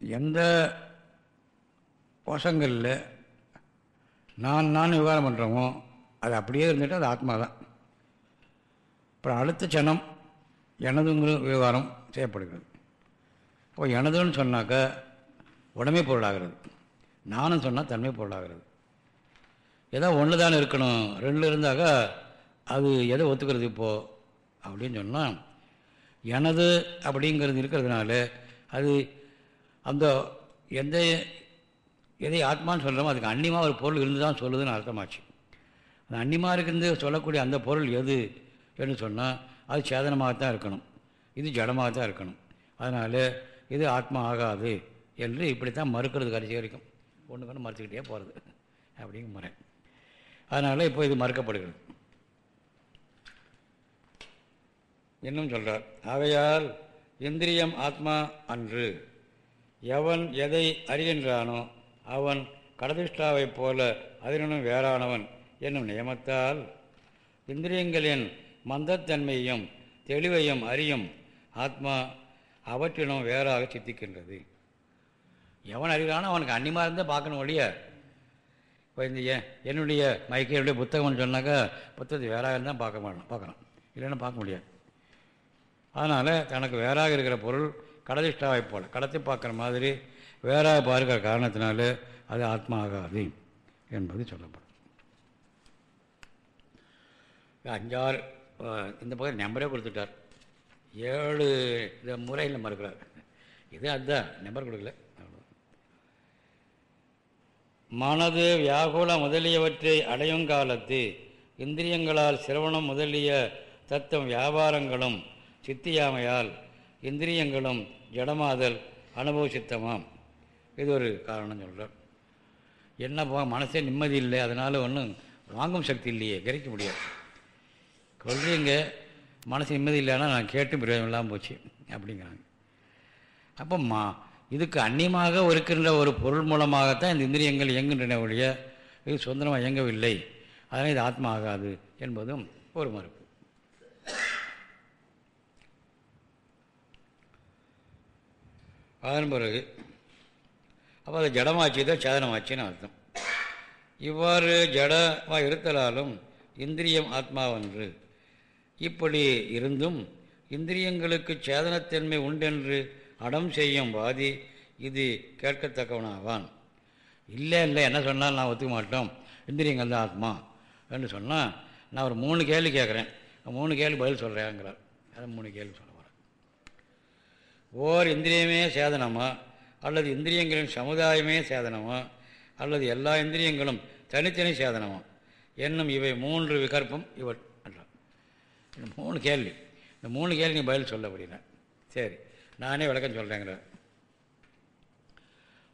எந்த வசங்களில் நான் நான் விவகாரம் பண்ணுறோமோ அது அப்படியே இருந்துட்டு அது ஆத்மா தான் அப்புறம் அடுத்த சனம் எனதுங்கிற விவகாரம் செய்யப்படுகிறது. இப்போ எனதுன்னு சொன்னாக்கா உடமை பொருளாகிறது. நானும் சொன்னால் தன்மை பொருளாகிறது. ஏதோ ஒன்று தானே இருக்கணும். ரெண்டு இருந்தாக்கா அது எதை ஒத்துக்கிறது இப்போது அப்படின்னு சொன்னால் எனது அப்படிங்கிறது இருக்கிறதுனால அது அந்த எந்த எதை ஆத்மான்னு சொல்கிறோமோ அதுக்கு அன்னிமா ஒரு பொருள் இருந்து தான் சொல்லுதுன்னு அர்த்தமாச்சு. அந்த அன்னிமா இருக்கிறது சொல்லக்கூடிய அந்த பொருள் எது என்று சொன்னால் அது சேதனமாகத்தான் இருக்கணும். இது ஜடமாக தான் இருக்கணும். அதனால் இது ஆத்மா ஆகாது என்று இப்படித்தான் மறுக்கிறது கடைசி வரைக்கும். ஒன்று கொண்டு மறுத்துக்கிட்டே போகிறது அப்படிங்கிற முறை. அதனால் இப்போ இது மறுக்கப்படுகிறது. இன்னும் சொல்கிறார் ஆகையால் இந்திரியம் ஆத்மா அன்று எவன் எதை அறிகின்றானோ அவன் கடதிஷ்டாவைப் போல அதனும் வேறானவன் என்னும் நியமத்தால் இந்திரியங்களின் மந்தத்தன்மையையும் தெளிவையும் அறியும் ஆத்மா அவற்றினும் வேறாக சித்திக்கின்றது. எவன் அறிகிறானோ அவனுக்கு அன்னிமா இருந்தால் பார்க்கணும் ஒழிய இப்போ இந்த என்னுடைய மைக்கையுடைய புத்தகம்னு சொன்னாக்கா புத்தகத்தை வேறாக இருந்தால் பார்க்க மாட்டோம் பார்க்கலாம் இல்லைன்னா பார்க்க முடியாது. அதனால் தனக்கு வேறாக இருக்கிற பொருள் கடதிஷ்டாவை போல் கடத்தி பார்க்குற மாதிரி வேறாக பார்க்குற காரணத்தினால அது ஆத்மா ஆகாது என்பது சொல்லப்படும். அஞ்சாறு இந்த பக்கம் நம்பரே கொடுத்துட்டார். ஏழு இந்த முறையில் மறுக்கிறார் இது அதுதான் நம்பர் கொடுக்கல. அவ்வளோ மனது வியாகுல முதலியவற்றை அடையும் காலத்து இந்திரியங்களால் சிரவணம் முதலிய தத்துவம் வியாபாரங்களும் சித்தியாமையால் இந்திரியங்களும் ஜடமாதல் அனுபவ இது ஒரு காரணம் சொல்கிறார் என்னப்பா மனசே நிம்மதி இல்லை அதனால் ஒன்றும் வாங்கும் சக்தி இல்லையே கிரகிக்க முடியாது. கொள்கைங்க மனசு நிம்மதி இல்லைன்னா நான் கேட்டு பிரயோஜனம் இல்லாமல் போச்சு அப்படிங்கிறாங்க. அப்போ மா இதுக்கு அந்நியமாக இருக்கின்ற ஒரு பொருள் மூலமாகத்தான் இந்த இந்திரியங்கள் இயங்குகின்றன ஒழிய இது சுதந்திரமாக இயங்கவில்லை. அதனால் இது ஆத்மா ஆகாது என்பதும் ஒரு மறுப்பு. அதன் பிறகு அப்போ அது ஜடமாச்சு தான் சேதனமாச்சின்னு அர்த்தம். இவ்வாறு ஜடமாக இருத்தலாலும் இந்திரியம் ஆத்மாவன்று. இப்படி இருந்தும் இந்திரியங்களுக்கு சேதனத்தன்மை உண்டென்று அடம் செய்யும் வாதி இது கேட்கத்தக்கவனாவான். இல்லை இல்லை என்ன சொன்னாலும் நான் ஒத்துக்க மாட்டோம். இந்திரியங்கள் தான் ஆத்மா என்று சொன்னால் நான் ஒரு மூணு கேள்வி கேட்குறேன். மூணு கேள்வி பதில் சொல்கிறேங்கிறார் அதை மூணு கேள்வி சொல்கிறேன் ஓர் இந்திரியமே சேதனமா? அல்லது இந்திரியங்களின் சமுதாயமே சேதனமா? அல்லது எல்லா இந்திரியங்களும் தனித்தனி சேதனமா? என்னும் இவை மூன்று விகற்பம் இவள் என்றார் இந்த மூணு கேள்வி. இந்த மூணு கேள்வி நீ பதில் சொல்ல அப்படின்னா சரி நானே விளக்கம் சொல்கிறேங்கிற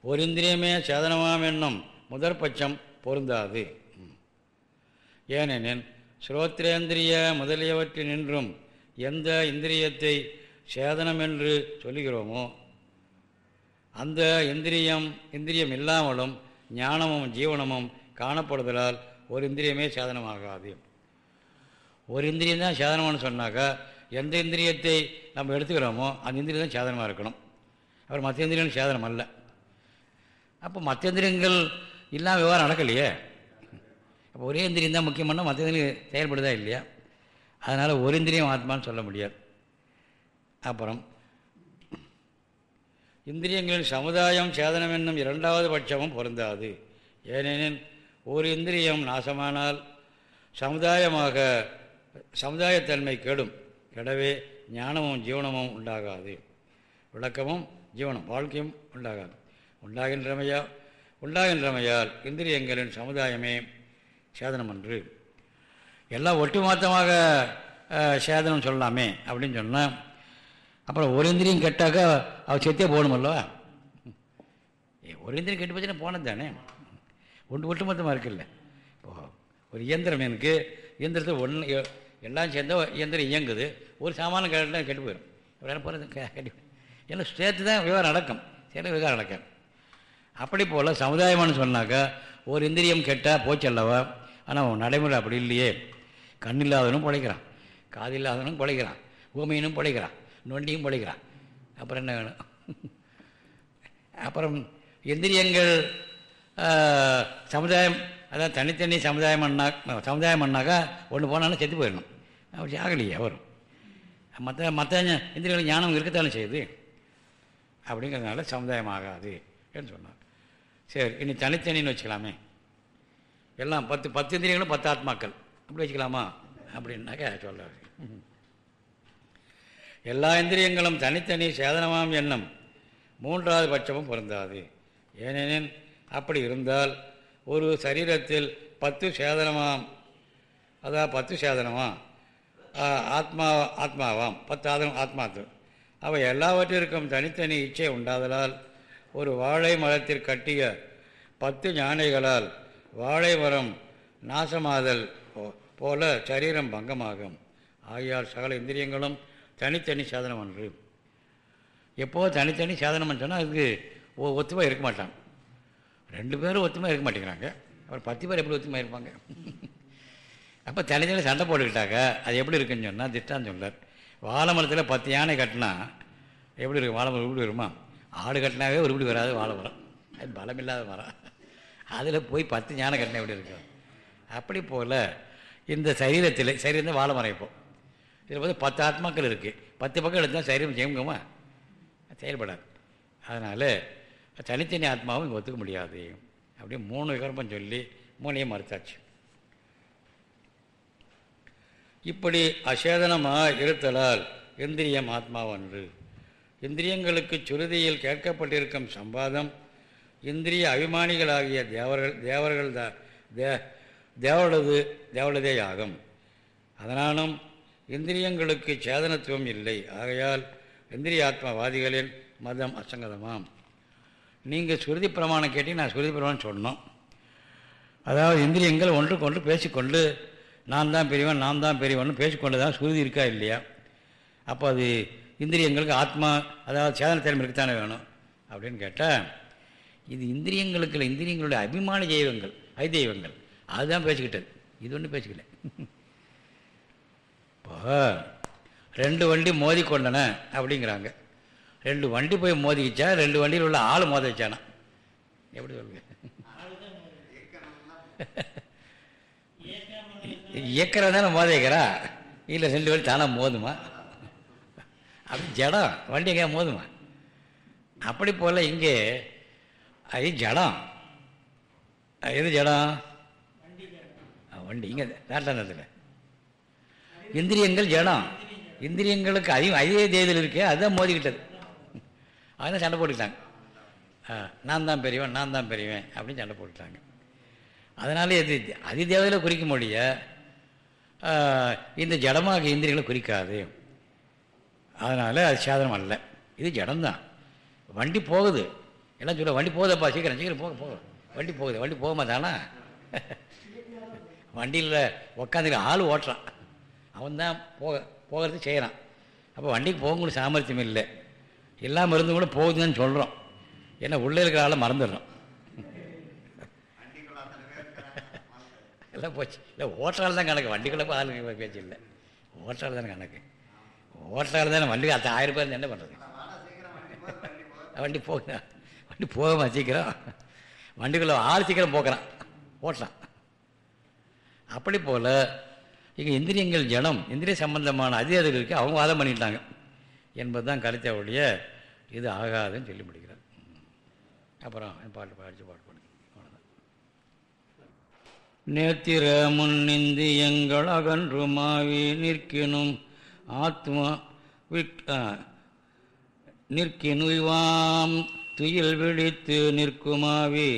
ஒரு இந்திரியமே சேதனமாம் என்னும் முதற் பட்சம் பொருந்தாது. ஏனெனில் ஏனெனில் ஸ்ரோத்ரேந்திரிய முதலியவற்றினின்றும் எந்த இந்திரியத்தை சேதனம் என்று சொல்லுகிறோமோ அந்த இந்திரியம் இந்திரியம் இல்லாமலும் ஞானமும் ஜீவனமும் காணப்படுதலால் ஒரு இந்திரியமே சேதனமாகாது. ஒரு இந்திரியம் தான் சேதனம்னு சொன்னாக்கா எந்த இந்திரியத்தை நம்ம எடுத்துக்கிறோமோ அந்த இந்திரியம் தான் சேதனமாக இருக்கணும். அப்புறம் மற்ற இந்திரியம் சேதனம் அல்ல. அப்போ மற்ற இந்திரியங்கள் இல்லாமல் விவகாரம் நடக்கலையே. அப்போ ஒரே இந்திரியம் தான் முக்கியமான மற்ற இந்திரியம் செயல்படுதா இல்லையா? அதனால் ஒரு இந்திரியம் ஆத்மான்னு சொல்ல முடியாது. அப்புறம் இந்திரியங்களின் சமுதாயம் சேதனம் என்னும் இரண்டாவது பட்சமும் பொருந்தாது. ஏனெனில் ஒரு இந்திரியம் நாசமானால் சமுதாயமாக சமுதாயத்தன்மை கெடும். கெடவே ஞானமும் ஜீவனமும் உண்டாகாது. விளக்கமும் ஜீவனம் வாழ்க்கையும் உண்டாகாது. உண்டாகின்றமையா உண்டாகின்றமையால் இந்திரியங்களின் சமுதாயமே சேதனம் அன்று. எல்லாம் ஒட்டுமொத்தமாக சேதனம் சொல்லலாமே அப்படின்னு சொன்னால் அப்புறம் ஒரு இந்திரியம் கெட்டாக்கா அவள் செத்தே போகணுமல்லவா? ஏ, ஒரு இந்திரியம் கெட்டு போச்சுன்னா போனது தானே? ஒன்று ஒட்டுமொத்தமாக இருக்குல்ல இப்போ ஒரு இயந்திரம் எனக்கு இயந்திரத்தை ஒன்று எல்லாம் சேர்ந்தால் இயந்திரம் இயங்குது. ஒரு சாமானம் கெட்டா கெட்டு போயிடும் வேறு போகிறது கெட்டு எல்லாம் சேர்த்து தான் விவகாரம் நடக்கும். சில விவகாரம் நடக்கும் அப்படி போல் சமுதாயமானு சொன்னாக்கா ஒரு இந்திரியம் கெட்டால் போச்சல்லவா ஆனால் நடைமுறை அப்படி இல்லையே. கண் இல்லாதவனும் பிழைக்கிறான். காதில்லாதவனும் பிழைக்கிறான். ஊமையினும் பிழைக்கிறான். நொண்டியும் பிழைக்கிறான் அப்புறம் என்ன வேணும்? அப்புறம் இந்திரியங்கள் சமுதாயம் அதாவது தனித்தனி சமுதாயம் அண்ணா சமுதாயம் பண்ணாக்கா ஒன்று போனாலும் செத்து போயிடணும். அப்படி ஆகலையே வரும் மற்ற மற்ற இந்திரியங்கள் ஞானம் இருக்கத்தானே செய்யுது? அப்படிங்கிறதுனால சமுதாயம் ஆகாது என்று சொன்னார். சரி இனி தனித்தனின்னு வச்சுக்கலாமே. எல்லாம் பத்து பத்து இந்திரியங்களும் பத்து ஆத்மாக்கள். அப்படி வச்சுக்கலாமா? அப்படின்னாக்க சொல்கிறார் எல்லா இந்திரியங்களும் தனித்தனி சேதனமாம் எண்ணம் மூன்றாவது பட்சமும் பொருந்தாது. ஏனெனில் அப்படி இருந்தால் ஒரு சரீரத்தில் பத்து சேதனமாம். அதாவது பத்து சேதனமா? ஆத்மா ஆத்மாவாம். பத்து ஆதனம் ஆத்மாத்து. அவை எல்லாவற்றிற்கும் தனித்தனி இச்சை உண்டாதலால் ஒரு வாழை மரத்தில் கட்டிய பத்து ஞானைகளால் வாழை மரம் நாசமாதல் போல சரீரம் பங்கமாகும். ஆகியால் சகல இந்திரியங்களும் தனித்தனி சாதனம் ஒன்று. எப்போது தனித்தனி சாதனம் சொன்னால் அதுக்கு ஒத்துமையாக இருக்க மாட்டான். ரெண்டு பேரும் ஒத்துமையாக இருக்க மாட்டேங்கிறாங்க. அப்புறம் பத்து பேர் எப்படி ஒத்துமையாக இருப்பாங்க? அப்போ தனித்தனி சண்டை போட்டுக்கிட்டாக்க அது எப்படி இருக்குன்னு சொன்னால் திட்டான்னு சொல்லார் வாழைமரத்தில் பத்து யானை கட்டினா எப்படி இருக்கும்? வாழைமரம் உருப்படி வருமா? ஆடு கட்டினாவே உருப்படி வராது வாழைமரம் அது பலமில்லாத மரம். அதில் போய் பத்து யானை கட்டினா எப்படி இருக்கும்? அப்படி போல் இந்த சரீரத்தில் சரீரம் வாழைமரம் இப்போது இதில் வந்து பத்து ஆத்மாக்கள் இருக்குது பத்து பக்கம் எடுத்தால் சரீரம் ஜெயங்குமா செயல்படாது. அதனால் தனித்தனி ஆத்மாவும் இங்கே ஒத்துக்க முடியாது. அப்படியே மூணு விகரமும் சொல்லி மூணையும் மறுத்தாச்சு. இப்படி அசேதனமாக இருத்தலால் இந்திரியம் ஆத்மாவன்று இந்திரியங்களுக்கு சுருதியில் கேட்கப்பட்டிருக்கும் சம்பாதம் இந்திரிய அபிமானிகளாகிய தேவர்கள் தேவர்கள் தே தேவளது தேவளதே ஆகும் அதனாலும் இந்திரியங்களுக்கு சேதனத்துவம் இல்லை. ஆகையால் இந்திரிய ஆத்மாவாதிகளின் மதம் அசங்கதமாம். நீங்கள் சுருதி பிரமாணம் கேட்டி நான் சுருதி பிரமாணம் சொன்னோம். அதாவது இந்திரியங்கள் ஒன்று ஒன்று பேசிக்கொண்டு நான் தான் பெரியவன் நான் தான் பெரியவன் பேசிக்கொண்டு தான் சுருதி இருக்கா இல்லையா? அப்போ அது இந்திரியங்களுக்கு ஆத்மா அதாவது சேதனத்திறமை இருக்குத்தானே வேணும் அப்படின்னு கேட்டால் இது இந்திரியங்களுக்கு இல்லை. இந்திரியங்களுடைய அபிமான தெய்வங்கள் ஐதெய்வங்கள் அதுதான் பேசிக்கிட்டது. இது ஒன்றும் பேசிக்கல. இப்போ ரெண்டு வண்டி மோதி கொண்டன அப்படிங்கிறாங்க. ரெண்டு வண்டி போய் மோதிக்கிச்சா? ரெண்டு வண்டியில் உள்ள ஆள் மோத வச்சானா எப்படி சொல்லுங்க இயக்கிறதான தானே மோதிக்கிறா? இல்லை ரெண்டு வண்டி தானாக மோதுமா? அப்படி ஜடம். வண்டி எங்கேயா மோதுமா? அப்படி போல் இங்கே அது ஜடம். எது ஜடம்? வண்டி இங்கே. நாட்டானத்தில் இந்திரியங்கள் ஜடம் இந்திரியங்களுக்கு அதிகம் அதே தேதியில் இருக்கே அதுதான் மோதிக்கிட்டது. அதுதான் சண்டை போட்டுக்கிட்டாங்க. நான் தான் பெரியவன் நான் தான் பெரியவன் அப்படின்னு சண்டை போட்டுட்டாங்க அதனால இது அதிதேவதையில் குறிக்க மொழிய இந்த ஜடமாக இந்திரியங்களை குறிக்காது. அதனால் அது சாதனம் அல்ல. இது ஜடம்தான். வண்டி போகுது. எல்லாம் சொல்ல வண்டி போகுதப்பா சீக்கிரம் சீக்கிரம் போக போக. வண்டி போகுது வண்டி போக மாட்டானா? வண்டியில் உக்காந்துக்கிற ஆள் ஓட்டுறான். அவன் தான் போக போகிறது செய்கிறான் அப்போ வண்டிக்கு போகக்கூடிய சாமர்த்தியம் இல்லை. எல்லா மருந்து கூட போகுதுன்னு சொல்கிறோம் ஏன்னா உள்ளே இருக்கிற ஆளை மறந்துடுறோம். எல்லாம் போச்சு. இல்லை ஓட்டால் தான் கணக்கு. வண்டிக்குள்ளே ஆளுங்க பேச்சு இல்லை. ஓட்டால் தானே கணக்கு. ஓட்டால் தானே வண்டி. அத்த ஆயிரம் பேர் என்ன பண்ணுறது வண்டி போக வண்டி போகமா சீக்கிரம். வண்டிக்குள்ளே ஆள் சீக்கிரம் போக்குறான். ஓட்டுறான். அப்படி போல் இங்கே இந்திரியங்கள் ஜனம் இந்திரிய சம்பந்தமான அதிகாரிகளுக்கு அவங்க வாதம் பண்ணிட்டாங்க. என்பது தான் கருத்தையுடைய இது ஆகாதுன்னு சொல்லி முடிக்கிறார். அப்புறம் பாட்டு பாடிச்சு பாட்டு பண்ணி நேத்திர முன்னிந்தியங்கள் அகன்றுமாவி நிற்கினும். ஆத்மா நிற்கினுவாம் துயில் விழித்து நிற்குமாவி.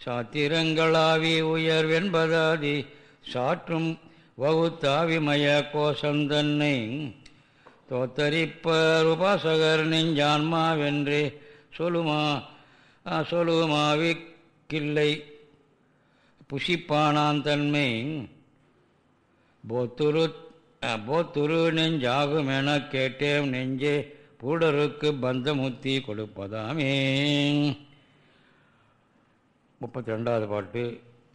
சாத்திரங்களாவி உயர்வென்பதாதி சாற்றும் வகுத்தாவிமய கோசந்தன்னை தோத்தரிப்பர் உபாசகர் நெஞ்சான்மாவென்றே சொல்லுமா சொல்லுமாவிக்கில்லை. புஷிப்பானான் தன்மை போத்துரு போத்துரு நெஞ்சாகும் என கேட்டேன் நெஞ்சே பூடருக்கு பந்தமுத்தி கொடுப்பதாமே. முப்பத்தி ரெண்டாவது பாட்டு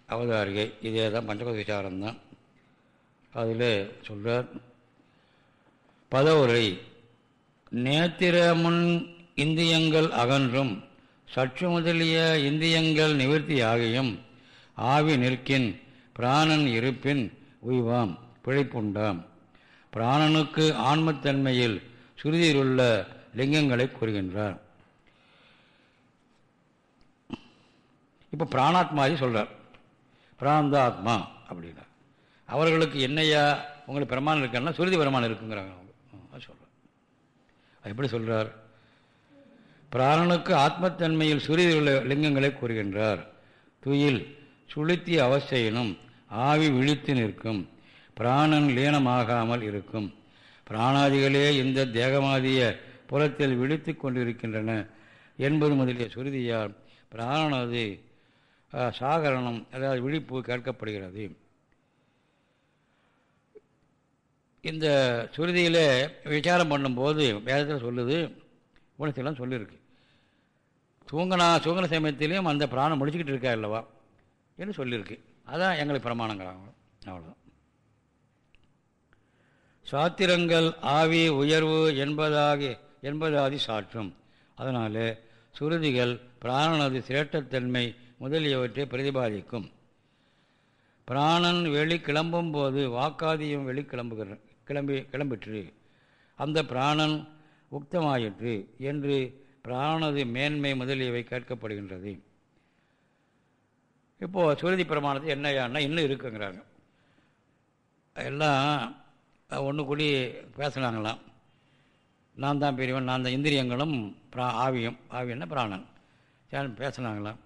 அவதாரிகை. இதே தான் பஞ்சபத விசாரம்தான். அதில் சொல்கிறார் பதவுரை நேத்திர முன் இந்தியங்கள் அகன்றும் சற்று முதலிய இந்தியங்கள் நிவர்த்தியாகியும் ஆவி நிற்கின் பிராணன் இருப்பின் உய்வாம் பிழைப்புண்டாம். பிராணனுக்கு ஆன்மத்தன்மையில் சுருதியிலுள்ள லிங்கங்களை கூறுகின்றார். இப்போ பிராணாத்மாதி சொல்கிறார் பிராந்தாத்மா அப்படின்னா அவர்களுக்கு என்னையா உங்களுக்கு பெருமானம் இருக்கான்னா சுருதி பெருமானம் இருக்குங்கிறாங்க அவங்க. சொல்கிறார் எப்படி சொல்கிறார் பிராணனுக்கு ஆத்மத்தன்மையில் சுருதி உள்ள லிங்கங்களை கூறுகின்றார். துயில் சுளுத்தி அவஸ்தையினும் ஆவி விழித்து நிற்கும். பிராணன் லீனமாகாமல் இருக்கும். பிராணாதிகளே இந்த தேகமாதிய புலத்தில் விழித்து கொண்டிருக்கின்றன என்பது முதலிய சுருதியால் பிராணனது சாகரணம் அதாவது விழிப்பு கேட்கப்படுகிறது. இந்த சுருதியில் விசாரம் பண்ணும்போது வேதத்தில் சொல்லுது குணத்திலாம் சொல்லியிருக்கு தூங்கினா தூங்கின சமயத்திலையும் அந்த பிராணம் முடிச்சுக்கிட்டு இருக்கா இல்லவா என்று சொல்லியிருக்கு அதான் எங்களுக்கு பிரமாணங்கிறாங்க அவ்வளோதான் சாத்திரங்கள் ஆவி உயர்வு என்பதாக என்பதாதி சாற்றும். அதனால் சுருதிகள் பிராணனது சிரேட்டத்தன்மை முதலியவற்றை பிரதிபாதிக்கும். பிராணன் வெளி கிளம்பும் போது வாக்காதியும் வெளி கிளம்புகிற கிளம்பி கிளம்பிற்று. அந்த பிராணன் உக்தமாயிற்று என்று பிராணது மேன்மை முதலியவை கேட்கப்படுகின்றது. இப்போது சுருதி பிரமாணத்தை என்னையான்னா இன்னும் இருக்குங்கிறாங்க. எல்லாம் ஒன்று கூடி பேசினாங்களாம். நான் தான் பெரியவன் நான் தான் இந்திரியங்களும் பிரா ஆவியம். ஆவியன்னா பிராணன்? சரி பேசினாங்களாம்.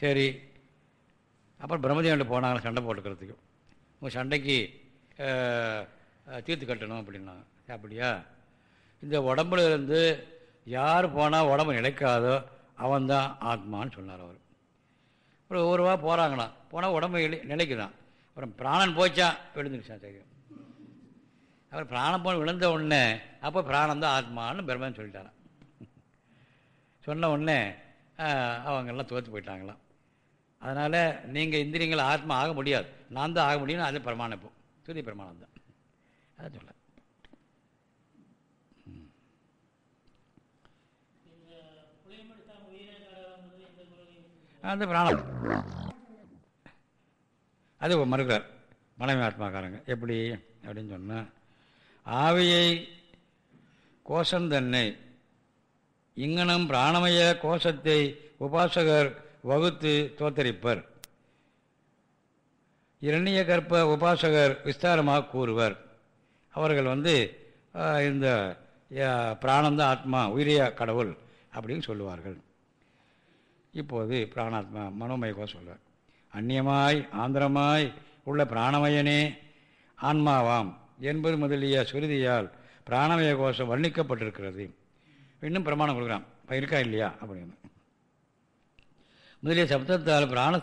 சரி அப்புறம் பிரம்மதேவன்ட்டு போனாங்களாம் சண்டை போட்டுக்கிறதுக்கு. உங்கள் சண்டைக்கு தீர்த்து கட்டணும் அப்படின்னாங்க அப்படியா? இந்த உடம்புல இருந்து யார் போனால் உடம்பு நிலைக்காதோ அவன்தான் ஆத்மான்னு சொன்னார் அவர். அப்புறம் ஒருவா போகிறாங்களாம் போனால் உடம்பு நிலைக்குதான். அப்புறம் பிராணன் போச்சான் விழுந்துருச்சான் தெரியும். அப்புறம் பிராணம் போன விழுந்த உடனே அப்போ பிராணம் தான் ஆத்மான்னு பிரம்மன் சொல்லிட்டாரான் சொன்ன உடனே அவங்கெல்லாம் தோற்று போயிட்டாங்களாம். அதனால் நீங்கள் இந்திரியங்கள் ஆத்மா ஆக முடியாது. நான் தான் ஆக முடியும்னு அது பிரமாணம் இப்போ. சூரிய பிரமாணம் தான் அதை சொல்ல அந்த பிராணம். அது மறுக்கிறார் மனைவி ஆத்மாக்காரங்க. எப்படி அப்படின்னு சொன்னால் ஆவியை கோஷந்தன்னை இங்கனம் பிராணமய கோஷத்தை உபாசகர் வகுத்து தோத்தரிப்பர். இரணிய கற்ப உபாசகர் விஸ்தாரமாக கூறுவர். அவர்கள் வந்து இந்த பிராணந்த ஆத்மா உயிரிய கடவுள்? அப்படின்னு சொல்லுவார்கள். இப்போது பிராணாத்மா மனோமய கோஷம் சொல்வார் அந்நியமாய் ஆந்திரமாய் உள்ள பிராணமயனே ஆன்மாவாம் என்பது முதலிய சுருதியால் பிராணமய கோஷம் வர்ணிக்கப்பட்டிருக்கிறது. இன்னும் பிரமாணம் கொடுக்குறான். இருக்கா இல்லையா? அப்படின்னு. முதலிய சப்தத்தால் பிராண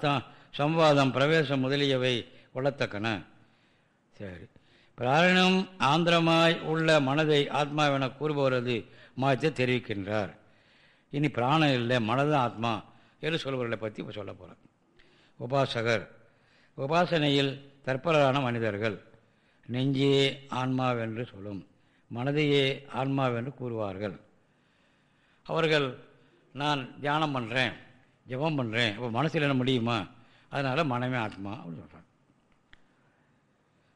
சம்வாதம் பிரவேசம் முதலியவை கொள்ளத்தக்கன. சரி. பிராரணம் ஆந்திரமாய் உள்ள மனதை ஆத்மாவென கூறுபவரது மாயத்தை தெரிவிக்கின்றார். இனி பிராணம் இல்லை மனதான் ஆத்மா என்று சொல்பவர்களை பற்றி இப்போ சொல்ல போகிறேன் உபாசகர். உபாசனையில் தற்பலரான மனிதர்கள் நெஞ்சே ஆன்மாவென்று சொல்லும் மனதையே ஆன்மாவென்று கூறுவார்கள். அவர்கள் நான் தியானம் பண்ணுறேன் ஜபம் பண்ணுறேன் இப்போ மனசில் என்ன முடியுமா? அதனால் மனமே ஆத்மா அப்படின்னு சொல்கிறாங்க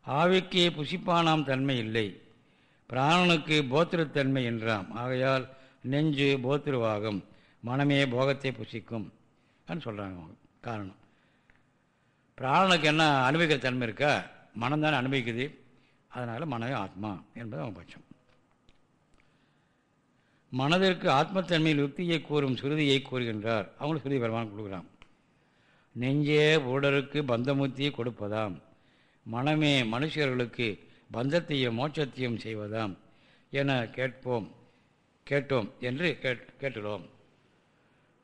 ஆவிக்கு புசிப்பானாம் தன்மை இல்லை. பிராணனுக்கு போத்திருத்தன்மை என்றாம். ஆகையால் நெஞ்சு போத்திருவாகும். மனமே போகத்தை புசிக்கும் அப்படின்னு சொல்கிறாங்க அவங்க. காரணம். பிராணனுக்கு என்ன அனுபவிக்கிற தன்மை இருக்கா? மனம்தானே அனுபவிக்குது. அதனால் மனமே ஆத்மா என்பது அவங்க பட்சம். மனதிற்கு ஆத்மத்தன்மையில் யுக்தியை கூறும் சுருதியை கூறுகின்றார். அவங்களும் சுருதி பெருமான் கொடுக்குறான். நெஞ்சே உடலுக்கு பந்தமுத்தியை கொடுப்பதாம். மனமே மனுஷர்களுக்கு பந்தத்தையும் மோட்சத்தையும் செய்வதாம் என கேட்போம் கேட்டோம் என்று கேட் கேட்டுள்ளோம்.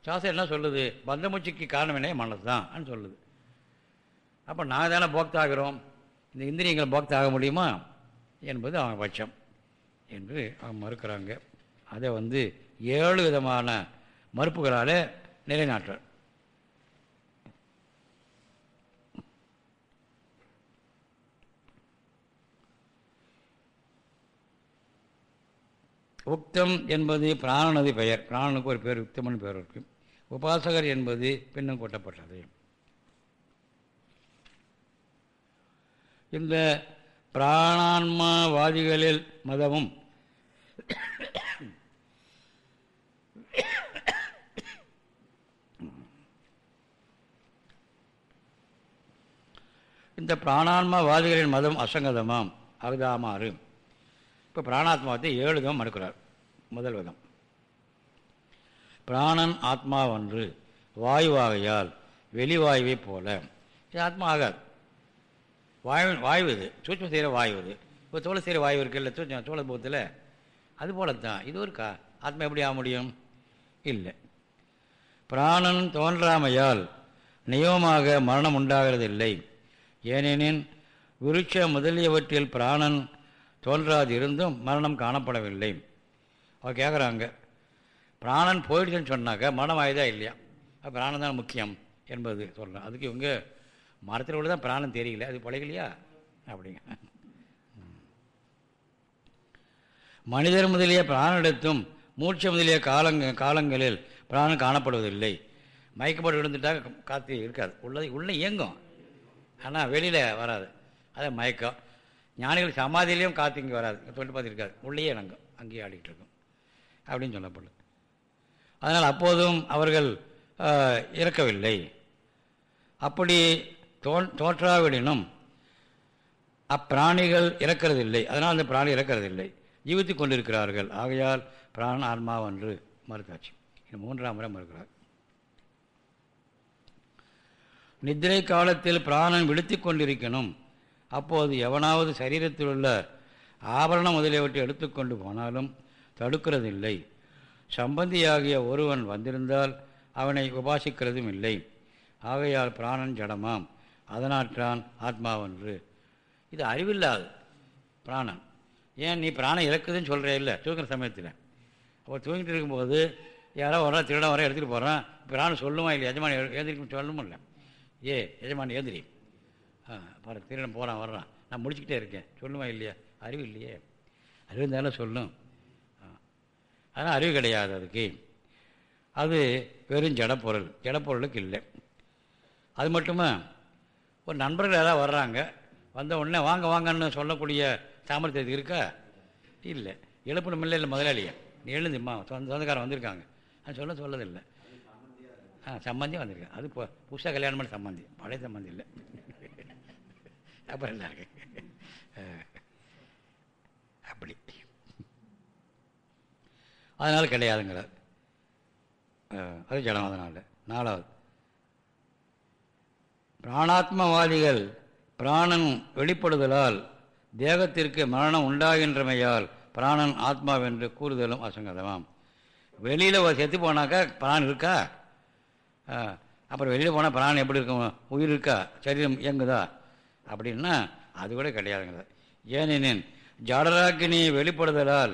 சாஸ்திரம் என்ன சொல்லுது? பந்தமூச்சிக்கு காரணம் என்ன மனது தான் சொல்லுது. அப்போ நாங்கள் தானே போக்தாகிறோம்? இந்த இந்திரியங்கள் போக்தாக முடியுமா? என்பது அவங்க பட்சம் என்று அவங்க மறுக்கிறாங்க. அதை வந்து ஏழு விதமான மறுப்புகளால் நிலைநாட்டுறார். உக்தம் என்பது பிராணனது பெயர். பிராணனுக்கு ஒரு பேர் உக்தம்னு பேர் இருக்கு. உபாசகர் என்பது பின்னும் கூட்டப்பட்டது. இந்த பிராணான்மாவாதிகளில் மதமும் இந்த பிராணான்மாவாதிகளின் மதம் அசங்கதமாம். அகுதாமாறு இப்போ பிராணாத்மாவத்தை ஏழு விதம் மறுக்கிறார். முதல் விதம். பிராணன் ஆத்மா ஒன்று வாயுவாகையால் வெளிவாயுவை போல. இது ஆத்மா ஆகாது. வாயு வாயு இது. சூட்சம் செய்கிற வாயு இது. இப்போ தோலை செய்கிற வாயு இருக்குல்ல சூட்சம் சோழ போகத்தில் அது போல தான் இது ஒரு கா ஆத்மா எப்படி ஆக முடியும்? இல்லை. பிராணன் தோன்றாமையால் நியமமாக மரணம் உண்டாகிறது இல்லை ஏனெனில் விருட்ச முதலியவற்றில் பிராணன் தோன்றாது இருந்தும் மரணம் காணப்படவில்லை. அவர் கேட்குறாங்க பிராணன் போயிடுச்சுன்னு சொன்னாக்க மரணம் ஆயுதா இல்லையா? அப்போ பிராணம் தான் முக்கியம் என்பது சொல்கிறேன் அதுக்கு இவங்க மரத்தில் உள்ள தான் பிராணம் தெரியல. அது பழகலையா? அப்படிங்க. மனிதர் முதலிய பிராணிடத்தும் மூச்சு முதலிய காலங்க காலங்களில் பிராணம் காணப்படுவதில்லை. மயக்கப்பட்டு விழுந்துட்டால் காற்று இருக்காது. உள்ளது உள்ளே இயங்கும். ஆனால் வெளியில் வராது. அதான் மயக்கம். ஞானிகள் சமாதியிலையும் காற்று இங்கே வராது. தொண்டு பார்த்துருக்காது உள்ளேயே இணங்கும் அங்கேயே ஆடிக்கிட்டு இருக்கும். அப்படின்னு சொல்லப்படுது. அதனால் அப்போதும் அவர்கள் இறக்கவில்லை. அப்படி தோன் தோற்றாவிடனும் அப்பிராணிகள் இறக்கிறதில்லை. அதனால் அந்த பிராணி இறக்கிறதில்லை. ஜீவித்து கொண்டிருக்கிறார்கள். ஆகையால் பிராண ஆன்மாவன்று மறுத்தாச்சு. இது மூன்றாம் முறை மறுக்கிறார். நித்திரை காலத்தில் பிராணன் விழுத்தி கொண்டிருக்கணும். அப்போது எவனாவது சரீரத்தில் உள்ள ஆபரணம் முதலியவற்றை எடுத்துக்கொண்டு போனாலும் தடுக்கிறதில்லை. சம்பந்தியாகிய ஒருவன் வந்திருந்தால் அவனை உபாசிக்கிறதும் இல்லை. ஆகையால் பிராணன் ஜடமாம். அதனாற்றான் ஆத்மாவன்று. இது அறிவில்லாது பிராணன். ஏன் நீ பிராணம் இறக்குதுன்னு சொல்கிறே இல்லை தூங்குற சமயத்தில். அப்போ தூங்கிட்டு இருக்கும்போது யாரோ வர திருடம் வர எடுத்துகிட்டு போகிறான் பிராணம் சொல்லுமா இல்லை எஜமானி எழுந்திரிக்கும் சொல்லணும் இல்லை ஏ எஜமானி எழுந்திரி. பாரு திருடன் போகிறான் வர்றான். நான் முடிச்சுக்கிட்டே இருக்கேன். சொல்லுவேன் இல்லையா? அறிவு இல்லையே. அறிவு இருந்தாலும் சொல்லும். ஆனால் அறிவு கிடையாது அதுக்கு. அது வெறும் ஜடப்பொருள். ஜடப்பொருளுக்கு இல்லை. அது மட்டுமா? ஒரு நண்பர்கள் யாராவது வர்றாங்க வந்த உடனே வாங்க வாங்கன்னு சொல்லக்கூடிய சாமர்த்தியத்துக்கு இருக்கா? இல்லை. எழுப்பணும் இல்லை இல்லை முதலாளியை. நீ எழுந்துமா சொந்த சொந்தக்காரன் வந்திருக்காங்க. அது சொல்ல சொல்லதில்லை. ஆ சம்மந்தியாக வந்திருக்கேன் அது இப்போ புதுசாக கல்யாணம் பண்ண சம்மந்தி பழைய சம்மந்தி இல்லை. அப்புறம் என்ன இருக்கு? அப்படி. அதனால் கிடையாதுங்கிறார். அது ஜடம் அதனால் நாலாவது. பிராணாத்மவாதிகள் பிராணன் வெளிப்படுதலால் தேகத்திற்கு மரணம் உண்டாகின்றமையால் பிராணன் ஆத்மாவென்று கூறுதலும் அசங்கதமாம். வெளியில் செத்து போனாக்கா பிராணம் இருக்கா? அப்புறம் வெளியில் போனால் பிராணம் எப்படி இருக்கும்? உயிர் இருக்கா? சரீரம் இயங்குதா? அப்படின்னா அது கூட கிடையாதுங்கிறது ஏனெனின் ஜாடராக்கினி வெளிப்படுதலால்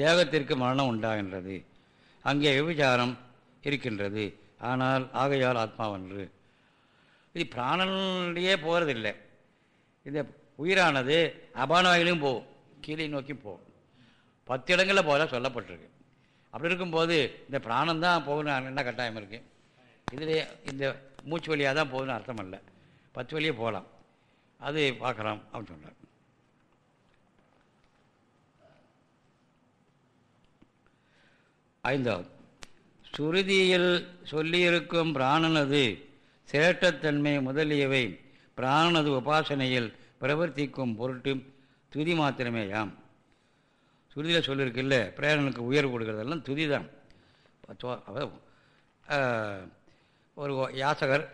தேகத்திற்கு மரணம் உண்டாகின்றது. அங்கே விபச்சாரம் இருக்கின்றது. ஆனால் ஆகையால் ஆத்மாவன்று. இது பிராணன்லேயே போகிறதில்லை இந்த உயிரானது அபான வாயிலையும் போகும். கீழே நோக்கி போகும். பத்து இடங்களில் போல சொல்லப்பட்டிருக்கு. அப்படி இருக்கும்போது இந்த பிராணம் தான் போகணும் என்ன கட்டாயம் இருக்குது இதில் இந்த மூச்சு வழியாக தான் போகுதுன்னு அர்த்தம் இல்லை. பத்து வழியே போகலாம் அதை பார்க்கலாம் அப்படின்னு சொன்னார். ஐந்தாவது சுருதியில் சொல்லியிருக்கும் பிராணனது சேட்டத்தன்மை முதலியவை பிராணனது உபாசனையில் பிரவர்த்திக்கும் பொருட்டு துதி மாத்திரமேயாம். சுருதியில் சொல்லியிருக்கில்ல பிரேரனுக்கு உயர்வு கொடுக்குறதெல்லாம் துதி தான் ஒரு யாசகர்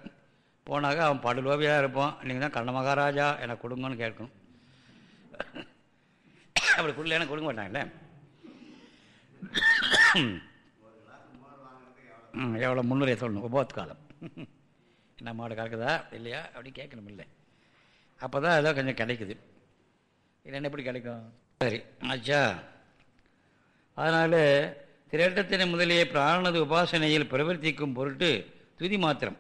போனாக்கா அவன் படுலோபியாக இருப்பான். நீங்கள் தான் கண்ண மகாராஜா எனக்கு கொடுங்கன்னு கேட்கணும் அப்படி கொடுல எனக்கு கொடுக்க மாட்டாங்கல்ல எவ்வளோ முன்னுரையை சொல்லணும் உபோத் காலம் என்ன மாடு கறக்குதா இல்லையா? அப்படி கேட்கணும் இல்லை. அப்போ தான் ஏதோ கொஞ்சம் கிடைக்குது. இல்லைன்னா எப்படி கிடைக்கும்? சரி ஆச்சா. அதனால் திரட்டத்தினை முதலிய பிராணது உபாசனையில் பிரவர்த்திக்கும் பொருட்டு துதி மாத்திரம்.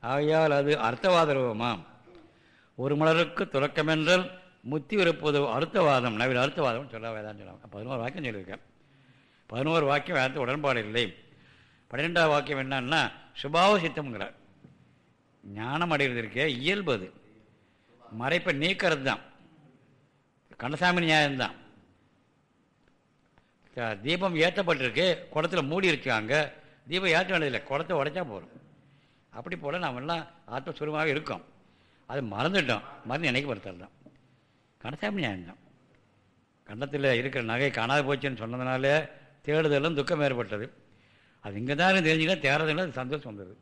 ஆகையால் அது அர்த்தவாத ரூபமாம் ஒரு மலருக்கு துறக்கமென்றால் முத்தி விருப்பது அர்த்தவாதம் நவீன அர்த்தவாதம் சொல்ல வேதான் சொல்லுவாங்க. பதினோரு வாக்கியம் சொல்லியிருக்கேன். பதினோரு வாக்கியம் வேதத்து உடன்பாடு இல்லை. பன்னிரெண்டாவது வாக்கியம் என்னன்னா சுபாவ சித்தம்ங்கிறார் ஞானம் அடைகிறது இருக்கே இயல்பு அது. மறைப்பை நீக்கிறது தான் கண்டசாமி நியாயம்தான். தீபம் ஏற்றப்பட்டிருக்கு குடத்தில் மூடி இருக்காங்க தீபம் ஏற்ற வேண்டியதில்லை. குடத்தை உடைச்சா போகிறோம் அப்படி போல் நாமெல்லாம் ஆத்மஸ்வரமாக இருக்கோம். அது மறந்துட்டோம். மறந்து நினைக்கப்படுத்தல் தான் கண்டசாமி நியாயம்தான் கண்டத்தில் இருக்கிற நகை காணாது போச்சுன்னு சொன்னதுனால தேடுதலும் துக்கம் ஏற்பட்டது. அது இங்கே தான் தெரிஞ்சுக்கிட்டா தேடுறதுல அது சந்தோஷம் வந்தது.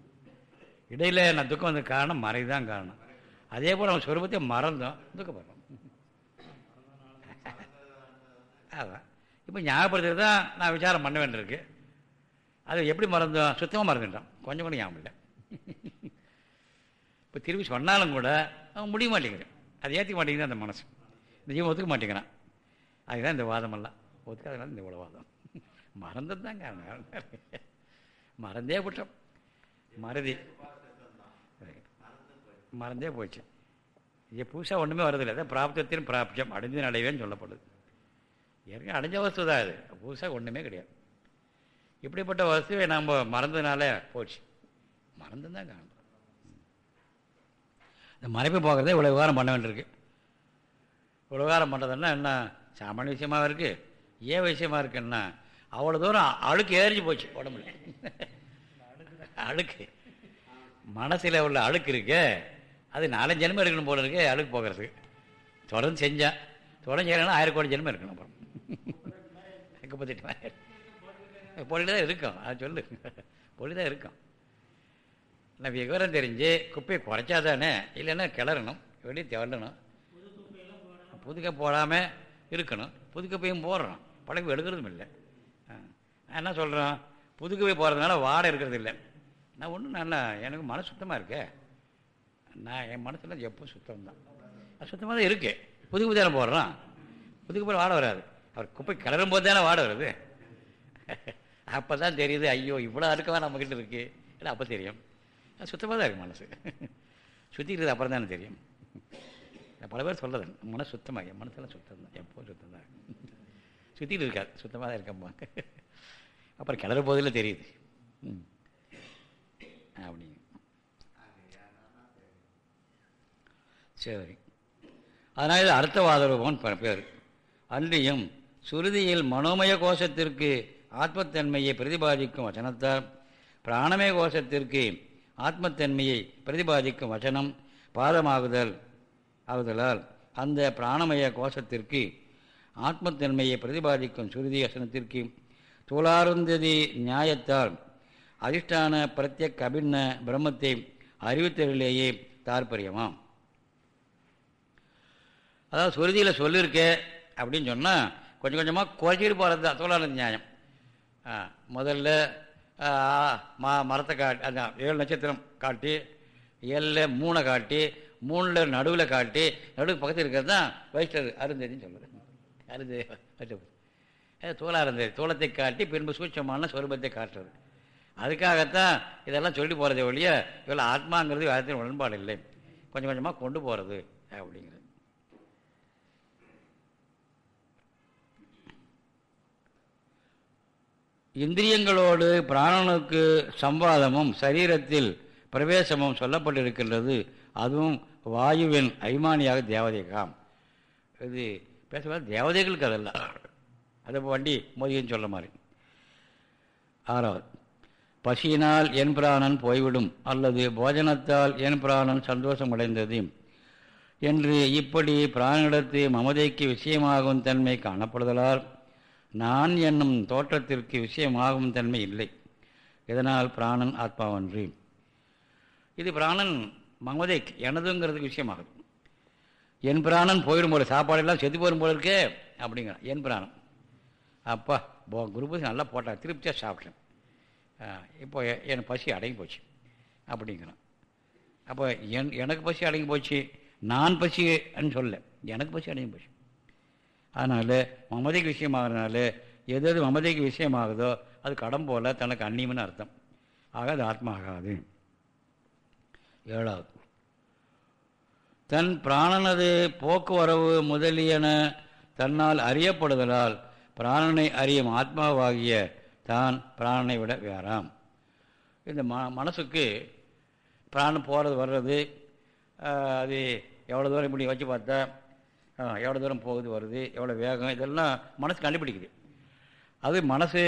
இடையில் நான் துக்கம் வந்த காரணம் மறை தான் காரணம். அதே போல் அவன் சுரூபத்தை மறந்தோம். துக்கப்படுறோம். அதான். இப்போ ஞாபகப்படுத்துறது தான் நான் விசாரம் பண்ண வேண்டியிருக்கு. அது எப்படி மறந்தோம்? சுத்தமாக மறந்துட்டோம். கொஞ்சம் கூட ஞாபகம் இல்லை. இப்போ திரும்பி சொன்னாலும் கூட அவன் முடிய மாட்டேங்கிறேன். அதை ஏற்றிக்க மாட்டேங்குது அந்த மனசு. இந்த ஜீவன் ஒத்துக்க மாட்டேங்கிறான். அதுதான் இந்த வாதமெல்லாம். ஒத்துக்காதனால இந்த இவ்வளோ வாதம். மறந்தது தான் காரணம் மறந்தே போட்டோம். மறதி. மறந்தே போச்சு. இது புதுசாக ஒன்றுமே வரதில்லை அதான் பிராப்தத்தின் பிராப்தியம் அடைஞ்ச அடைவேன்னு சொல்லப்படுது. ஏற்கனவே அடைஞ்ச வஸ்து தான் அது. புதுசாக ஒன்றுமே கிடையாது. இப்படிப்பட்ட வஸ்துவை நம்ம மறந்ததுனால போச்சு. மறந்து தான் இந்த மறைப்பு போகிறதே இவ்வளோ விவகாரம் பண்ண வேண்டியிருக்கு. இவ்வளோ விவகாரம் பண்ணுறதுன்னா என்ன? சாமானிய விஷயமாக இருக்குது ஏன் விஷயமா இருக்குன்னா அவ்வளோ தூரம் அழுக்கு ஏறிஞ்சு போச்சு உடம்புல. அழுக்கு. மனசில் உள்ள அழுக்கு இருக்கு. அது நாலஞ்சு ஜென்மம் இருக்கணும் போல இருக்கு அழுக்கு போகிறதுக்கு தொடர்ந்து செஞ்சேன் தொடர்ந்து செய்யணும்னா ஆயிரம் கோடி ஜென்மம் இருக்கணும் அப்புறம் முப்பத்தெட்டு பொழி தான் இருக்கும். அது சொல்லு. பொழி தான் இருக்கும். நம்ம விவரம் தெரிஞ்சு குப்பையை குறைச்சா தானே இல்லைன்னா கிளறணும். வெளியே திவண்டணும் புதுக்க போடாமல் இருக்கணும். புதுக்கப்பையும் போடுறோம். பழக்கம் எடுக்கிறதும் இல்லை. நான் என்ன சொல்கிறோம் புதுக்கப்பை போகிறதுனால வாடை இருக்கிறது இல்லை. நான் ஒன்றும் நல்லா எனக்கு மனசு சுத்தமாக இருக்கே? நான் என் மனசில் எப்போ சுத்தம் தான். அது சுத்தமாக தான் இருக்குது புதுக்கு தானே போடுறோம். புதுக்கு போய் வாட வராது. அவர் குப்பை கிளறும் போது தானே வாடை வருது. அப்போ தான் தெரியுது ஐயோ இவ்வளோ அறுக்கவா நம்மக்கிட்ட இருக்குது இல்லை அப்போ தெரியும். சுத்தமாக தான் இருக்கும் மனசு. சுற்றிக்கிறது அப்புறம் தானே தெரியும். பல பேர் சொல்கிறது மனசு சுத்தமாக என் மனசெல்லாம் சுத்தம் தான் எப்போது சுத்தம் தான். சுற்றிட்டு இருக்காது சுத்தமாக தான் இருக்கம்மா அப்புறம் கிளற போதில் தெரியுது. அப்படிங்க அப்படி. சரி. அதனால் இது அர்த்தவாத ரூபம்னு பேர். அன்றியும் சுருதியில் மனோமய கோஷத்திற்கு ஆத்மத்தன்மையை பிரதிபாதிக்கும் வச்சனத்தால் பிராணமய கோஷத்திற்கு ஆத்மத்தன்மையை பிரதிபாதிக்கும் வசனம் பாதமாகுதல் ஆகுதலால் அந்த பிராணமய கோஷத்திற்கு ஆத்மத்தன்மையை பிரதிபாதிக்கும் சுருதி வசனத்திற்கு தூளாருந்ததி நியாயத்தால் அதிஷ்டான பிரத்யக் அபின்ன பிரம்மத்தை அறிவித்தலிலேயே தாற்பயமாம். அதாவது சுருதியில் சொல்லியிருக்கே அப்படின்னு சொன்னால் கொஞ்சம் கொஞ்சமாக குறைச்சிட்டு போகிறது தான் தோளானந்த நியாயம் முதல்ல மா மரத்தை காட்டி அந்த ஏழு நட்சத்திரம் காட்டி ஏழில் மூணை காட்டி மூணில் நடுவில் காட்டி நடுவு பக்கத்தில் இருக்கிறது தான் வைஷ்டர் அருந்ததின்னு சொல்லுது அருந்து தோலாக இருந்தது தோளத்தை காட்டி பின்பு சூட்சமான ஸ்வரூபத்தை காட்டுறது. அதுக்காகத்தான் இதெல்லாம் சொல்லி போகிறதே ஒழிய இவ்வளோ ஆத்மாங்கிறது வேதத்தின் உடன்பாடு இல்லை. கொஞ்சம் கொஞ்சமாக கொண்டு போகிறது அப்படிங்கிறது. இந்திரியங்களோடு பிராணனுக்கு சம்பாதமும் சரீரத்தில் பிரவேசமும் சொல்லப்பட்டிருக்கின்றது. அதுவும் வாயுவின் அபிமானியாக தேவதைகாம். இது பேசுவது தேவதைகளுக்கு அதெல்லாம் அதை வண்டி மோதின்னு சொல்ல மாதிரி. ஆறாவது பசியினால் என் பிராணன் போய்விடும் அல்லது போஜனத்தால் என் பிராணன் சந்தோஷம் அடைந்தது என்று இப்படி பிராணிடத்து மமதைக்கு விஷயமாகும் தன்மை காணப்படுதலால் நான் என்னும் தோற்றத்திற்கு விஷயமாகும் தன்மை இல்லை. இதனால் பிராணன் ஆத்மாவன்று? இது பிராணன் மமதைக்கு எனதுங்கிறதுக்கு விஷயமாகுது என் பிராணன் போயிடும் போல சாப்பாடெல்லாம் செத்து போயிடும் போல இருக்கே அப்படிங்கிறான். என் பிராணம் அப்பா போ குருபூசி நல்லா போட்டான் திருப்தியாக சாப்பிட்டேன் இப்போ என் பசி அடங்கி போச்சு அப்படிங்கிறான். அப்போ என் எனக்கு பசி அடங்கி போச்சு நான் பசின்னு சொல்ல எனக்கு பசி அடங்கி போச்சு. அதனால் மமதைக்கு விஷயமாகறதுனால எது எது மமதைக்கு விஷயமாகுதோ அது கடம் போல தனக்கு அந்நியம்னு அர்த்தம். ஆக அது ஆத்மா ஆகாது ஏழாவது. தன் பிராணனது போக்குவரவு முதலியன தன்னால் அறியப்படுதலால் பிராணனை அறியும் ஆத்மாவாகிய தான் பிராணனை விட வேறாம். இந்த ம மனசுக்கு பிராணம் போகிறது வர்றது அது எவ்வளோ தூரம் இப்படி வச்சு பார்த்தா எவ்வளோ தூரம் போகுது வருது எவ்வளோ வேகம் இதெல்லாம் மனசு கண்டுபிடிக்குது. அது மனசு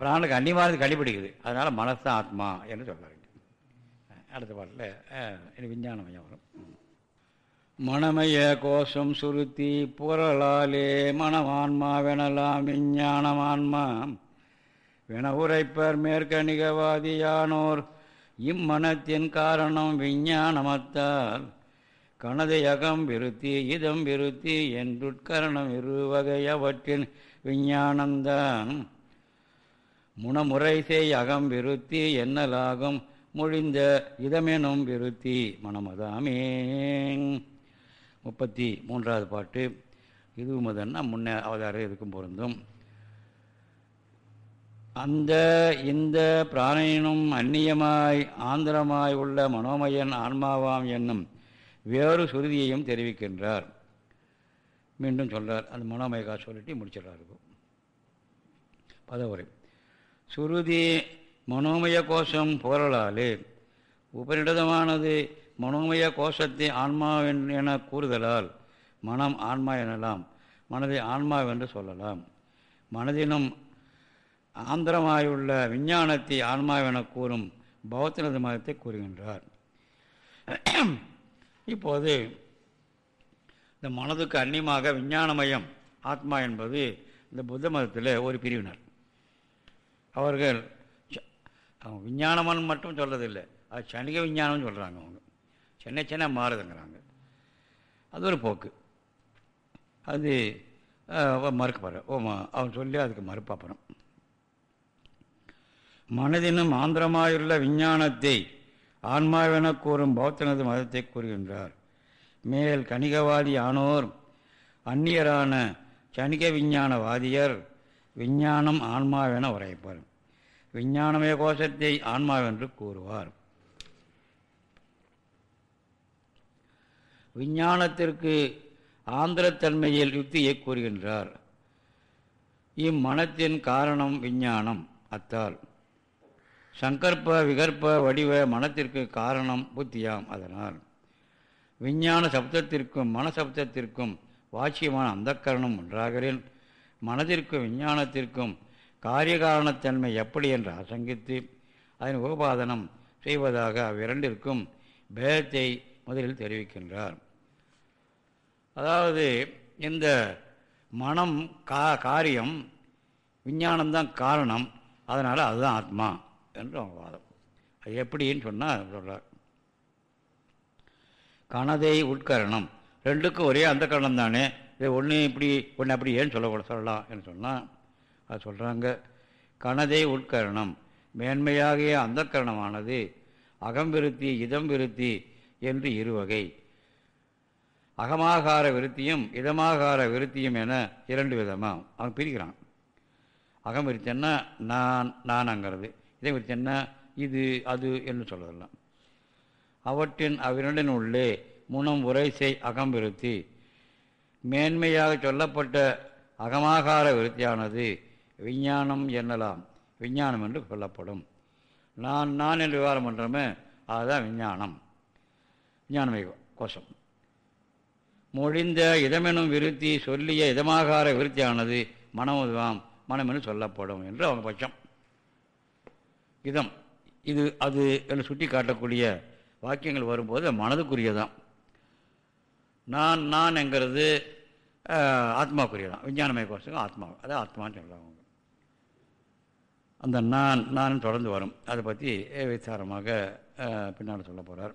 பிராணுக்கு அன்னிவாரது கண்டுபிடிக்குது. அதனால் மனசு தான் ஆத்மா என்று சொல்கிறாங்க அடுத்த பாட்டில் விஞ்ஞானமயம் வரும். மனமைய கோஷம் சுருத்தி புரளாலே மனமான்மாவெனலாம் விஞ்ஞானமான்மா வின உரைப்பர் மேற்கணிகவாதியானோர் இம்மனத்தின் காரணம் விஞ்ஞானமத்தால். கனதையகம் விருத்தி இதம் விருத்தி என்றுட்கரணம் இருவகையவற்றின் விஞ்ஞானந்தான். முனமுறை செய் அகம் விருத்தி என்னலாகும் மொழிந்த இதமெனும் விருத்தி மனமதாமே. முப்பத்தி மூன்றாவது பாட்டு. இது அதன்னா முன்னே அவதாரம் இருக்கும் பொருந்தும். அந்த இந்த பிராணனும் அந்நியமாய் ஆந்திரமாய் உள்ள மனோமயன் ஆன்மாவாம் என்னும் வேறு சுருதியையும் தெரிவிக்கின்றார். மீண்டும் சொல்கிறார் அந்த மனோமயகா சொல்லிட்டு முடிச்சிடறாரு பதவுரை. சுருதி மனோமய கோஷம் புகழலாலே உபரிடதமானது மனோமய கோஷத்தை ஆன்மா என கூறுதலால் மனம் ஆன்மா எனலாம் மனதை ஆன்மாவென்று சொல்லலாம். மனதினும் ஆந்திரமாயுள்ள விஞ்ஞானத்தை ஆன்மாவென கூறும் பௌத்தனது மதத்தை கூறுகின்றார். இப்போது இந்த மனதுக்கு அந்நியமாக விஞ்ஞானமயம் ஆத்மா என்பது இந்த புத்த மதத்தில் ஒரு பிரிவினர். அவர்கள் அவங்க விஞ்ஞானமன் மட்டும் சொல்கிறதில்லை அது சனிக விஞ்ஞானம்னு சொல்கிறாங்க அவங்க. சென்னை சென்னை மாறுதுங்கிறாங்க. அது ஒரு போக்கு. அது மறுக்கப்படுற. ஓ அவன் சொல்லி அதுக்கு மறுப்பாப்புறம். மனதினும் ஆந்திரமாயுள்ள விஞ்ஞானத்தை ஆன்மாவென கூறும் பௌத்தனது மதத்தை கூறுகின்றார். மேல் கணிகவாதி ஆனோர் அந்நியரான சனிக விஞ்ஞானவாதியர் விஞ்ஞானம் ஆன்மாவென உரைப்பார். விஞ்ஞானமய கோஷத்தை ஆன்மாவென்று கூறுவார். விஞ்ஞானத்திற்கு ஆந்திரத்தன்மையில் யுக்தியை கூறுகின்றார். இம்மனத்தின் காரணம் விஞ்ஞானம் அத்தால். சங்கற்ப விகற்ப வடிவ மனத்திற்கு காரணம் புத்தியாம் அதனால். விஞ்ஞான சப்தத்திற்கும் மனசப்தத்திற்கும் வாட்சியமான அந்த கரணம் ஒன்றாகிறேன். மனதிற்கும் விஞ்ஞானத்திற்கும் காரியகாரணத்தன்மை எப்படி என்று ஆசங்கித்து அதன் உபபாதனம் செய்வதாக அவ்விரண்டிற்கும் பேதத்தை முதலில் தெரிவிக்கின்றார். அதாவது இந்த மனம் கா காரியம் விஞ்ஞானம்தான் காரணம். அதனால் அதுதான் ஆத்மா. என்று அவன் வாதம். அது எப்படின்னு சொன்னால் சொல்கிறார் கணதை உட்கரணம். ரெண்டுக்கும் ஒரே அந்த கரணம் தானே. இது ஒன்று இப்படி ஒன்று அப்படி ஏன்னு சொல்லக்கூட சொல்லலாம் என்று சொன்னால் அது சொல்கிறாங்க கணதை உட்கரணம். மேன்மையாகிய அந்த கரணமானது அகம் விருத்தி இதம் விருத்தி என்று இருவகை. அகமாகார விருத்தியும் இதமாகார விருத்தியும் என இரண்டு விதமாக அவன் பிரிக்கிறான். அகம் விருத்தின்னா நான் நான்ங்கிறது. இதை விருத்தின்னா இது அது என்று சொல்வதெல்லாம். அவற்றின் அவ்விரண்டின் உள்ளே முனம் உரைசை அகம் விருத்தி. மேன்மையாக சொல்லப்பட்ட அகமாகார விருத்தியானது விஞ்ஞானம் என்னலாம்? விஞ்ஞானம் என்று சொல்லப்படும். நான் நான் என்று விவகாரம் பண்ணுறோமே அதுதான் விஞ்ஞானம். விஞ்ஞானமை கோஷம். மொழிந்த இதமெனும் விருத்தி சொல்லிய இதமாகார விருத்தியானது மனமுதுவாம் மனம் என்று சொல்லப்படும் என்று அவங்க பட்சம். இதம் இது அது என்று சுட்டி காட்டக்கூடிய வாக்கியங்கள் வரும்போது மனதுக்குரியதான் நான் நான் என்கிறது ஆத்மாக்குரியதான் விஞ்ஞானமய கோஷம் ஆத்மா. அதான் ஆத்மான்னு சொல்கிறாங்க அந்த நான் நான் தொடர்ந்து வரும். அதை பற்றி விசாரமாக பின்னால் சொல்ல போகிறார்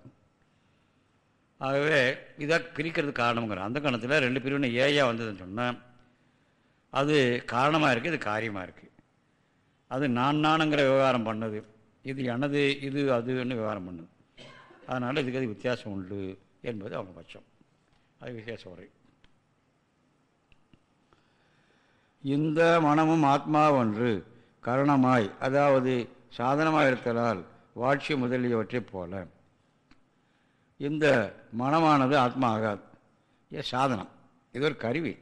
ஆகவே இதை பிரிக்கிறது காரணங்கிற அந்த கணத்தில் ரெண்டு பிரிவினை ஏயா வந்ததுன்னு சொன்னால் அது காரணமாக இருக்குது இது காரியமாக இருக்குது அது நான் நானுங்கிற விவகாரம் பண்ணது. இது எனது இது அதுன்னு விவகாரம் பண்ணுது. அதனால் இதுக்கு அது வித்தியாசம் உண்டு என்பது அவங்க பட்சம். அது விசேஷ உரை. இந்த மனமும் ஆத்மா ஒன்று கரணமாய் அதாவது சாதனமாக இருத்தலால் வாட்சி முதலியவற்றைப் போல. இந்த மனமானது ஆத்மா ஆகாது இது சாதனம். இது ஒரு கருவி.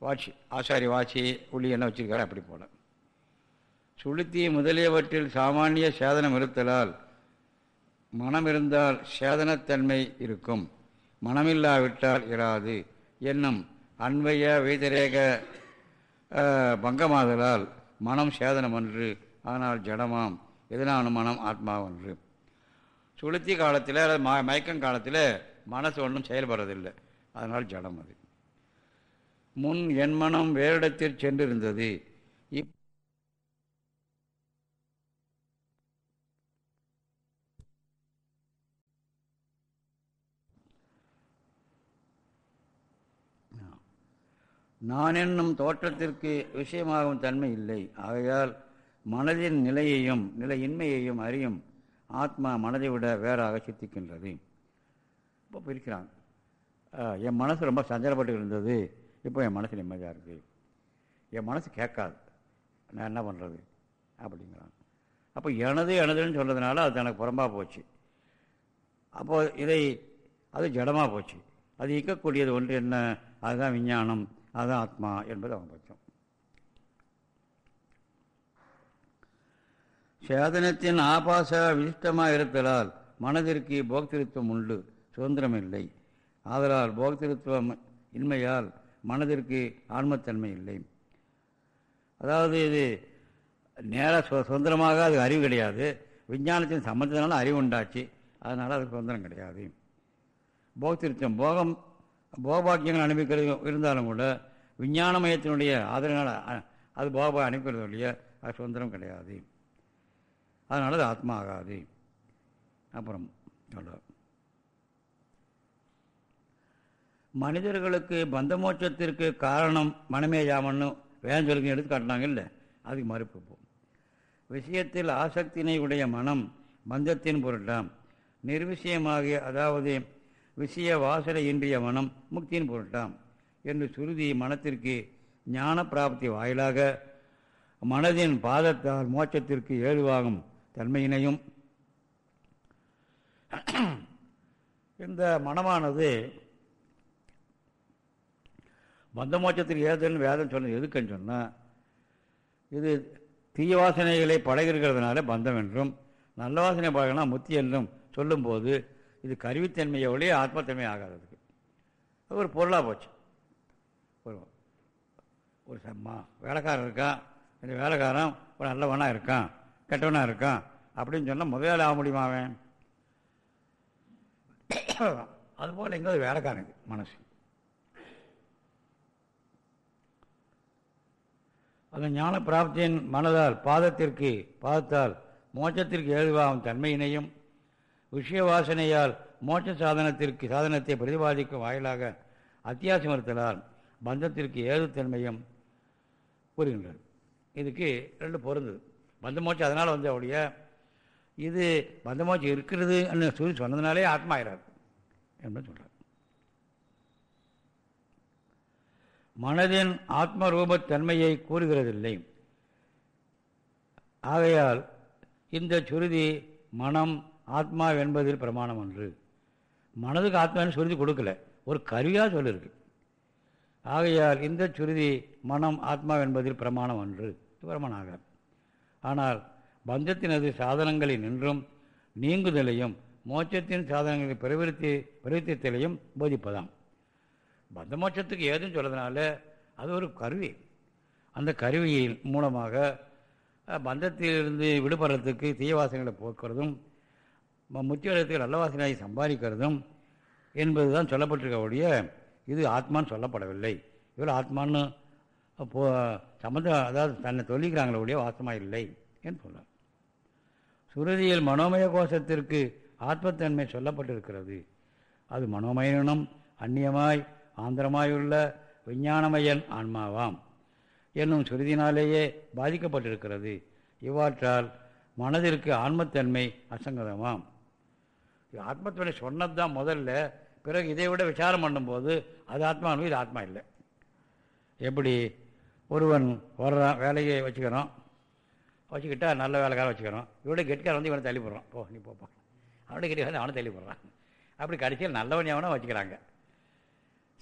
வாட்சி ஆசாரி வாட்சி உள்ளி என்ன வச்சுருக்காரு அப்படி போல. சுளுத்தி முதலியவற்றில் சாமானிய சேதனம் இருத்தலால் மனம் இருந்தால் சேதனத்தன்மை இருக்கும். மனமில்லாவிட்டால் இராது. என்னும் அன்பைய வைதரேக பங்கமாதலால் மனம் சேதனம் அன்று ஆனால் ஜடமாம். எதனாலும் மனம் ஆத்மாவன்று. சுளுத்தி காலத்தில் ம மயக்கம் காலத்தில் மனசு ஒன்றும் செயல்படுறதில்லை. அதனால் ஜடம் அது. முன் என் மனம் வேறிடத்தில் சென்றிருந்தது. நான் என்னும் தோற்றத்திற்கு விஷயமாகும் தன்மை இல்லை. ஆகையால் மனதின் நிலையையும் நிலையின்மையையும் அறியும் ஆத்மா மனதை விட வேறாக சித்திக்கின்றது. இப்போ பிரிக்கிறான். என் மனசு ரொம்ப சஞ்சலப்பட்டு இருந்தது. இப்போ என் மனசு நிம்மதியாக இருக்குது என் மனசு கேட்காது. நான் என்ன பண்ணுறது அப்படிங்கிறான். அப்போ எனது எனதுன்னு சொல்கிறதுனால அது எனக்கு புறம்பாக போச்சு. அப்போது இதை அது ஜடமாக போச்சு. அது இயக்கக்கூடியது ஒன்று என்ன? அதுதான் விஞ்ஞானம். அதுதான் ஆத்மா என்பது அவன் பட்சம் சேதனத்தின் ஆபாச விசிஷ்டமாக இருத்தலால் மனதிற்கு போக்திருத்துவம் உண்டு சுதந்திரம் இல்லை ஆதலால் போக்திருத்துவம் இன்மையால் மனதிற்கு ஆன்மத்தன்மை இல்லை. அதாவது இது நேராக சு சுதந்திரமாக அது அறிவு கிடையாது. விஞ்ஞானத்தின் சம்மந்தத்தினால அறிவு உண்டாச்சு. அதனால் அது சுதந்திரம் கிடையாது. போக்திருத்தம் போகம் போகபாக்கியங்கள் அனுப்பிக்கிறது இருந்தாலும் கூட விஞ்ஞான மையத்தினுடைய ஆதரவினால் அது போகபா அனுப்பிக்கிறது இல்லையா அது சுதந்திரம் கிடையாது. அதனால் அது ஆத்மா ஆகாது அப்புறம் மனிதர்களுக்கு பந்த மோட்சத்திற்கு காரணம் மனமே ஜாமன்னு வேன் சொல்லி எடுத்து காட்டினாங்க இல்லை? அதுக்கு மறுப்பு விஷயத்தில் ஆசக்தினை உடைய மனம் பந்தத்தின் பொருட்டாம் நிர்விஷயமாகிய அதாவது விஷய வாசனை இன்றிய மனம் முக்தியின் பொருட்டாம் என்று சுருதி மனத்திற்கு ஞான பிராப்தி வாயிலாக மனதின் பாதத்தால் மோட்சத்திற்கு ஏதுவாகும் தன்மையினையும் இந்த மனமானது பந்த மோட்சத்திற்கு ஏதுன்னு வேதம் சொன்னது எதுக்குன்னு சொன்னால் இது தீய வாசனைகளை பழகிறதுனால பந்தம் என்றும் நல்ல வாசனை பழகினா முத்தி என்றும் சொல்லும்போது இது கருவித்தன்மையை ஒழிய ஆத்மத்தன்மை ஆகாததுக்கு அது ஒரு பொருளாக போச்சு. ஒரு ஒரு சம்மா வேலைக்காரன் இருக்கான் இந்த வேலைக்காரன் ஒரு நல்லவனாக இருக்கான் கெட்டவனாக இருக்கான் அப்படின்னு சொன்னால் முதலாளி ஆக முடியுமா அவன்? அதுபோல் எங்கே வேலைக்காரனுக்கு மனசு. அந்த ஞான பிராப்தியின் மனதால் பாதத்திற்கு பாதத்தால் மோட்சத்திற்கு ஏதுவாகும் தன்மையினையும் விஷய வாசனையால் மோட்ச சாதனத்திற்கு சாதனத்தை பிரதிபாதிக்கும் வாயிலாக அத்தியாசம் இருத்தலால் பந்தத்திற்கு ஏதுத்தன்மையும் கூறுகின்றது இதுக்கு ரெண்டு பொருந்தது பந்த மோட்சம் அதனால் வந்து அவளுடைய இது பந்த மோட்சம் இருக்கிறது சொல்லி சொன்னதுனாலே ஆத்மா ஆகிறார் என்று சொல்கிறார் மனதின் ஆத்மரூபத்தன்மையை கூறுகிறதில்லை. ஆகையால் இந்த சுருதி மனம் ஆத்மா என்பதில் பிரமாணம் அன்று மனதுக்கு ஆத்மான்னு சுருதி கொடுக்கல. ஒரு கருவியாக சொல்லியிருக்கு ஆகையால் இந்த சுருதி மனம் ஆத்மா என்பதில் பிரமாணம் அன்று பிரமாணம் ஆகாது ஆனால் பந்தத்தினது சாதனங்களில் நின்றும் நீங்குதலையும் மோட்சத்தின் சாதனங்களை பிரவிருத்தி பிரவித்தியத்திலையும் போதிப்பதாம். பந்த மோட்சத்துக்கு ஏதுன்னு சொல்கிறதுனால அது ஒரு கருவி. அந்த கருவியின் மூலமாக பந்தத்திலிருந்து விடுபடுறதுக்கு தீயவாசங்களை போக்குறதும் முத்தியத்துக்கு நல்ல வாசனையாக சம்பாதிக்கிறதும் என்பது தான் சொல்லப்பட்டிருக்கக்கூடிய இது ஆத்மான்னு சொல்லப்படவில்லை. இவர் ஆத்மான்னு போ சம்மந்தம் அதாவது தன்னை சொல்லிக்கிறாங்களே வாசமாக இல்லை என்று சொல்கிறார் சுருதியில் மனோமய கோஷத்திற்கு ஆத்மத்தன்மை சொல்லப்பட்டிருக்கிறது. அது மனோமயனும் அந்நியமாய் ஆந்திரமாயுள்ள விஞ்ஞானமயன் ஆன்மாவாம் என்னும் சுருதினாலேயே பாதிக்கப்பட்டிருக்கிறது. இவ்வாற்றால் மனதிற்கு ஆன்மத்தன்மை அசங்கதமாம். ஆத்மத்துவனை சொன்னது தான் முதல்ல. பிறகு இதை விட விசாரம் பண்ணும்போது அது ஆத்மா இது ஆத்மா இல்லை. எப்படி ஒருவன் வர்றான் வேலையை வச்சுக்கிறோம் வச்சுக்கிட்டா நல்ல வேலைக்காரன் வச்சுக்கிறோம் இவட கெட்டிக்காரன் வந்து இவனை தள்ளி போடுறான். போ நீ போப்பான் அவனோட கெட்டி வந்து அவனை தள்ளி போடுறான். அப்படி கடைசியில் நல்லவன் அவனை வச்சுக்கிறாங்க.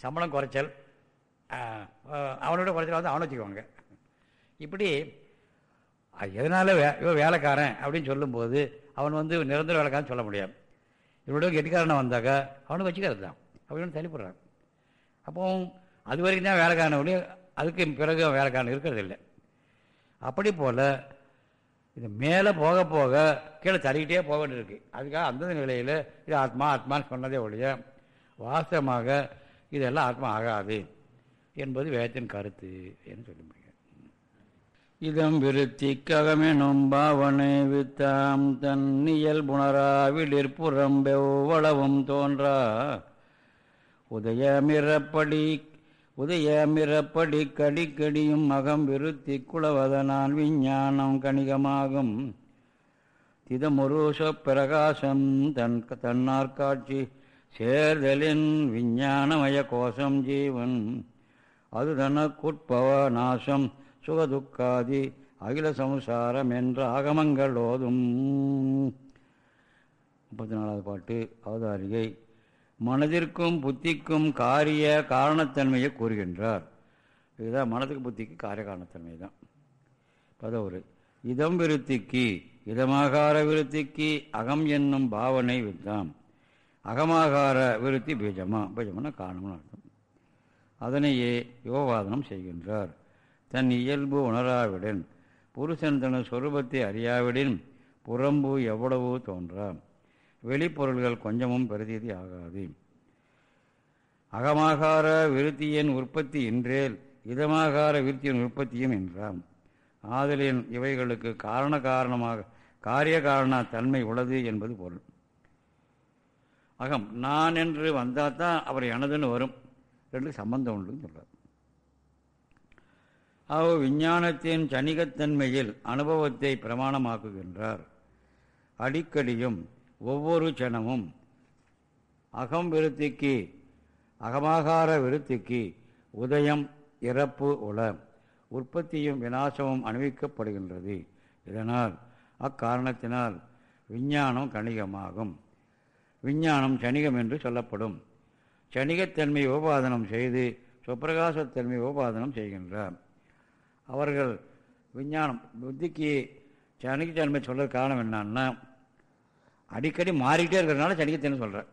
சம்பளம் குறைச்சல் அவனோட குறைச்சல் வந்து அவனை வச்சுக்குவாங்க. இப்படி எதனால எதனால் வே இவன் வேலைக்காரன் அப்படின்னு சொல்லும்போது அவன் வந்து நிரந்தர வேலைக்காரன் சொல்ல முடியாது. இவரோட கெட்டிக்காரனை வந்தாக்கா அவனுக்கு வச்சுக்கிறது தான் அப்படின்னு தள்ளிப்படுறான். அப்போ அது வரைக்கும் தான் வேலைக்காரன் ஒன்று அதுக்கு பிறகு வேலைக்காரன் இருக்கிறது இல்லை அப்படி போல் இது மேலே போக போக கீழே தள்ளிக்கிட்டே போக வேண்டியிருக்கு. அதுக்காக அந்தந்த நிலையில் இது ஆத்மா ஆத்மான்னு சொன்னதே ஒழிய வாஸ்தவமாக இதெல்லாம் ஆத்மா ஆகாது என்பது வேதத்தின் கருத்து என்று சொல்ல முடியும். இதம் விருத்திக்ககமெனும் பாவனை வித்தாம் தன்னியல் புணராவிலிற்புறம் வெவ்வளவும் தோன்றா. உதயமிரப்படி உதயமிரப்படி கடிக்கடியும் அகம் விருத்தி குளவதனான் விஞ்ஞானம் கணிகமாகும். திதமுருஷ பிரகாசம் தன் தன்னார்காட்சி சேர்தலின் விஞ்ஞானமய கோஷம் ஜீவன். அது தனக்குட்பவ நாசம் சுகதுக்காதி அகில சம்சாரம் என்ற ஆகமங்கள் ஓதும் முப்பத்தி நாலாவது பாட்டு அவதாரிகை. மனதிற்கும் புத்திக்கும் காரிய காரணத்தன்மையை கூறுகின்றார். இதுதான் மனதுக்கு புத்திக்கு காரிய காரணத்தன்மை தான். பதவுரை. இதம் விருத்திக்கு இதமாகார விருத்திக்கு அகம் என்னும் பாவனை வித்தாம் அகமாகார விருத்தி பீஜமா. பீஜம்னா காரணம்னு அர்த்தம். அதனையே யோகவாதனம் செய்கின்றார். தன் இயல்பு உணராவிடன். புருஷன் தனது சொரூபத்தை அறியாவிடின். புறம்பு எவ்வளவு தோன்றா வெளிப்பொருள்கள் கொஞ்சமும் பிரதீதி ஆகாது. அகமாகார விருத்தியின் உற்பத்தி என்றேல் இதமாகார விருத்தியின் உற்பத்தியும் என்றாம் ஆதலின் இவைகளுக்கு காரண காரணமாக காரிய காரண தன்மை உள்ளது என்பது பொருள். அகம் நான் என்று வந்தால் தான் அவர் எனதுன்னு வரும். ரெண்டு சம்பந்தம் உண்டுன்னு சொல்கிறார் அவ் விஞ்ஞானத்தின் சனிகத்தன்மையில் அனுபவத்தை பிரமாணமாக்குகின்றார். அடிக்கடியும் ஒவ்வொரு சனமும் அகம் விருத்திக்கு அகமாகார விருத்திக்கு உதயம் இறப்பு உள உற்பத்தியும் விநாசமும் அணிவிக்கப்படுகின்றது. இதனால் அக்காரணத்தினால் விஞ்ஞானம் கணிகமாகும். விஞ்ஞானம் சனிகம் என்று சொல்லப்படும். சனிகத்தன்மை உபாதனம் செய்து சுப்பிரகாசத்தன்மை உபாதனம் செய்கின்றார். அவர்கள் விஞ்ஞானம் புத்திக்கு சனிக்கத்தன்மை சொல்கிற காரணம் என்னான்னா அடிக்கடி மாறிக்கிட்டே இருக்கிறதுனால சனிக்கத்தன்மை சொல்கிறேன்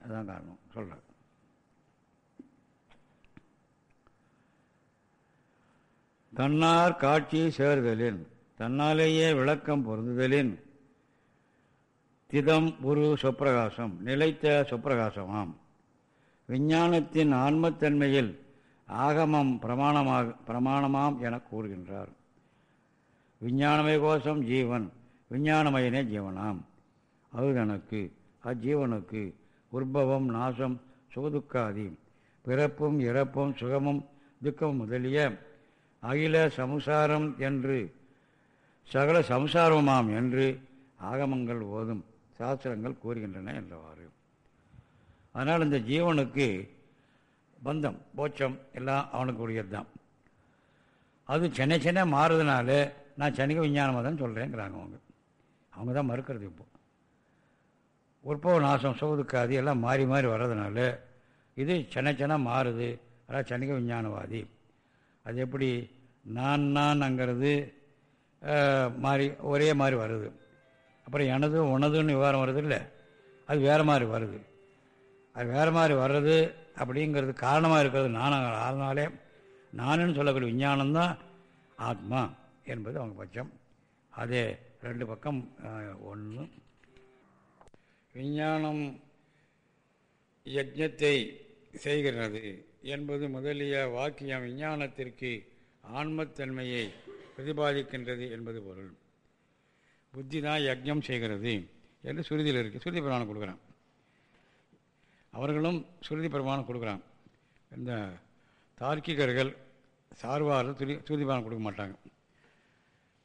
அதுதான் காரணம் சொல்கிறேன் தன்னார் காட்சி சேர்தலின் தன்னாலேயே விளக்கம் பொருந்துதலின் திதம் ஒரு சொப்பிரகாசம் நிலைத்த சொப்பிரகாசமாம். விஞ்ஞானத்தின் ஆன்மத்தன்மையில் ஆகமம் பிரமாணமாக பிரமாணமாம் என கூறுகின்றார். விஞ்ஞானமய கோஷம் ஜீவன் விஞ்ஞானமயனே ஜீவனாம். அதுதனக்கு அஜீவனுக்கு உற்பவம் நாசம் சுகதுக்காதி பிறப்பும் இறப்பும் சுகமும் துக்கம் முதலிய அகில சம்சாரம் என்று சகல சம்சாரமாம் என்று ஆகமங்கள் ஓதும் சாஸ்திரங்கள் கூறுகின்றன என்றவாறு. அதனால் இந்த ஜீவனுக்கு பந்தம் போச்சம் எல்லாம் அவனுக்கு உரியது தான் அது சென்னை சென்னை மாறுறதுனால நான் சனிக விஞ்ஞானமாக தான் சொல்கிறேங்கிறாங்க அவங்க. அவங்க தான் மறுக்கிறது இப்போ. உற்பவ நாசம் சோதுக்காதி எல்லாம் மாறி மாறி வர்றதுனால இது சென்னை சின்ன மாறுது. அதாவது சனிக விஞ்ஞானவாதி. அது எப்படி? நான் நான்ங்கிறது மாறி ஒரே மாதிரி வருது. அப்புறம் எனது உனதுன்னு விவகாரம் வருது இல்லை? அது வேறு மாதிரி வருது. அது வேறு மாதிரி வர்றது அப்படிங்கிறது காரணமாக இருக்கிறது. நானாக அதனாலே நானுன்னு சொல்லக்கூடிய விஞ்ஞானம்தான் ஆத்மா என்பது அவங்க பட்சம். அதே ரெண்டு பக்கம் ஒன்று விஞ்ஞானம் யஜத்தை செய்கிறது என்பது முதலிய வாக்கியம் விஞ்ஞானத்திற்கு ஆன்மத்தன்மையை பிரதிபாதிக்கின்றது என்பது பொருள். புத்தி தான் யஜ்ஞம் செய்கிறது என்று சுருதியில் இருக்குது சுருதி பிரமாணம் கொடுக்குறேன். அவர்களும் சுருதி பிரமாணம் கொடுக்குறாங்க. இந்த தார்க்கிகர்கள் சார்வார்கள் துரி சுருதி பிரமாணம் கொடுக்க மாட்டாங்க.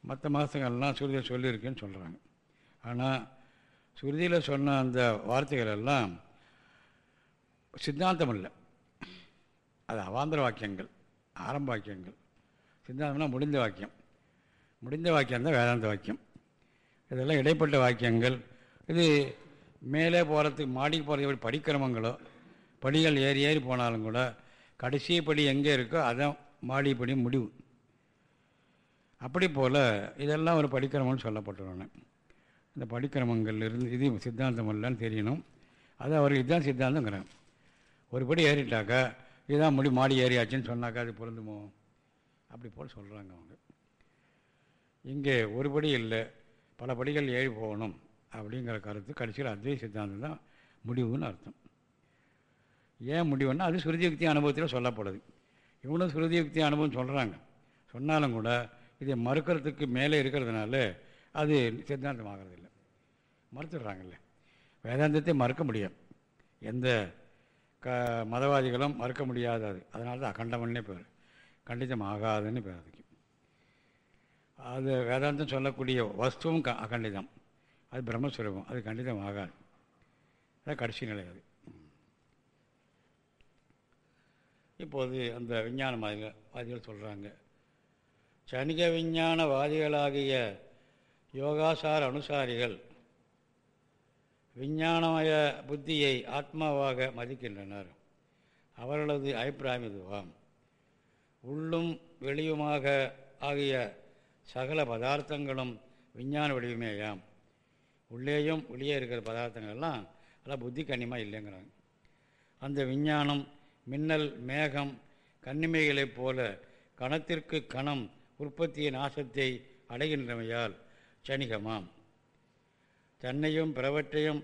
மற்ற மாதங்கள்லாம் சுருதியில் சொல்லியிருக்குன்னு சொல்கிறாங்க ஆனால் சுருதியில் சொன்ன அந்த வார்த்தைகள் எல்லாம் சித்தாந்தம் இல்லை. அது அவாந்திர வாக்கியங்கள் ஆரம்ப வாக்கியங்கள். சித்தாந்தம்னா முடிந்த வாக்கியம். முடிந்த வாக்கியம் தான் வேதாந்த வாக்கியம். இதெல்லாம் இடைப்பட்ட வாக்கியங்கள். இது மேலே போகிறதுக்கு மாடிக்கு போகிறது எப்படி படிக்கிரமங்களோ படிகள் ஏறி ஏறி போனாலும் கூட கடைசி படி எங்கே இருக்கோ அதான் மாடி படி முடிவு. அப்படி போல் இதெல்லாம் ஒரு படிக்கிரமம்னு சொல்லப்பட்டுள்ளன. இந்த படிக்கிரமங்கள் இருந்து இது சித்தாந்தம் இல்லைன்னு தெரியணும். அது அவர் இதுதான் சித்தாந்தங்கிறேன் ஒரு படி ஏறிட்டாக்கா இதுதான் முடி மாடி ஏறியாச்சுன்னு சொன்னாக்கா அது பொருந்துமோ? அப்படி போல் சொல்கிறாங்க அவங்க. இங்கே ஒரு படி இல்லை. பல படிகள் ஏறி போகணும். அப்படிங்கிற கருத்து கடைசியில் அத்வை சித்தாந்தம் தான் முடிவுன்னு அர்த்தம். ஏன் முடிவுன்னா அது சுருதியுக்தி அனுபவத்தில் சொல்லப்படுது. இவனும் சுருதியுக்தி அனுபவம் சொல்கிறாங்க சொன்னாலும் கூட இதை மறுக்கிறதுக்கு மேலே இருக்கிறதுனால அது சித்தாந்தம் ஆகிறதில்ல மறுத்துடுறாங்கல்ல. வேதாந்தத்தை மறுக்க முடியும். எந்த க மதவாதிகளும் மறுக்க முடியாதது அதனால தான் அகண்டமன்னே பேர். கண்டிதம் ஆகாதுன்னு பேர் அதுக்கு. அது வேதாந்தம் சொல்லக்கூடிய வஸ்துவும் க அகண்டிதம். அது பிரம்மஸ்வரூபம். அது கண்டிதம் ஆகாது அதான் கடைசி நிலை அது. இப்போது அந்த விஞ்ஞானவாதிகள் வாதிகள் சொல்கிறாங்க சனிக விஞ்ஞானவாதிகளாகிய யோகாசார அனுசாரிகள் விஞ்ஞானமய புத்தியை ஆத்மாவாக மதிக்கின்றனர். அவர்களது அபிப்பிராயம் இதுவாம். உள்ளும் வெளியுமாக ஆகிய சகல பதார்த்தங்களும் விஞ்ஞான வடிவமேயாம். உள்ளேயும் வெளியே இருக்கிற பதார்த்தங்கள்லாம் எல்லாம் புத்தி கண்ணியமாக இல்லைங்கிறாங்க. அந்த விஞ்ஞானம் மின்னல் மேகம் கண்ணிமைகளைப் போல கணத்திற்கு கணம் உற்பத்தியின் நாசத்தை அடைகின்றமையால் சனிகமாம். தன்னையும் பிறவற்றையும்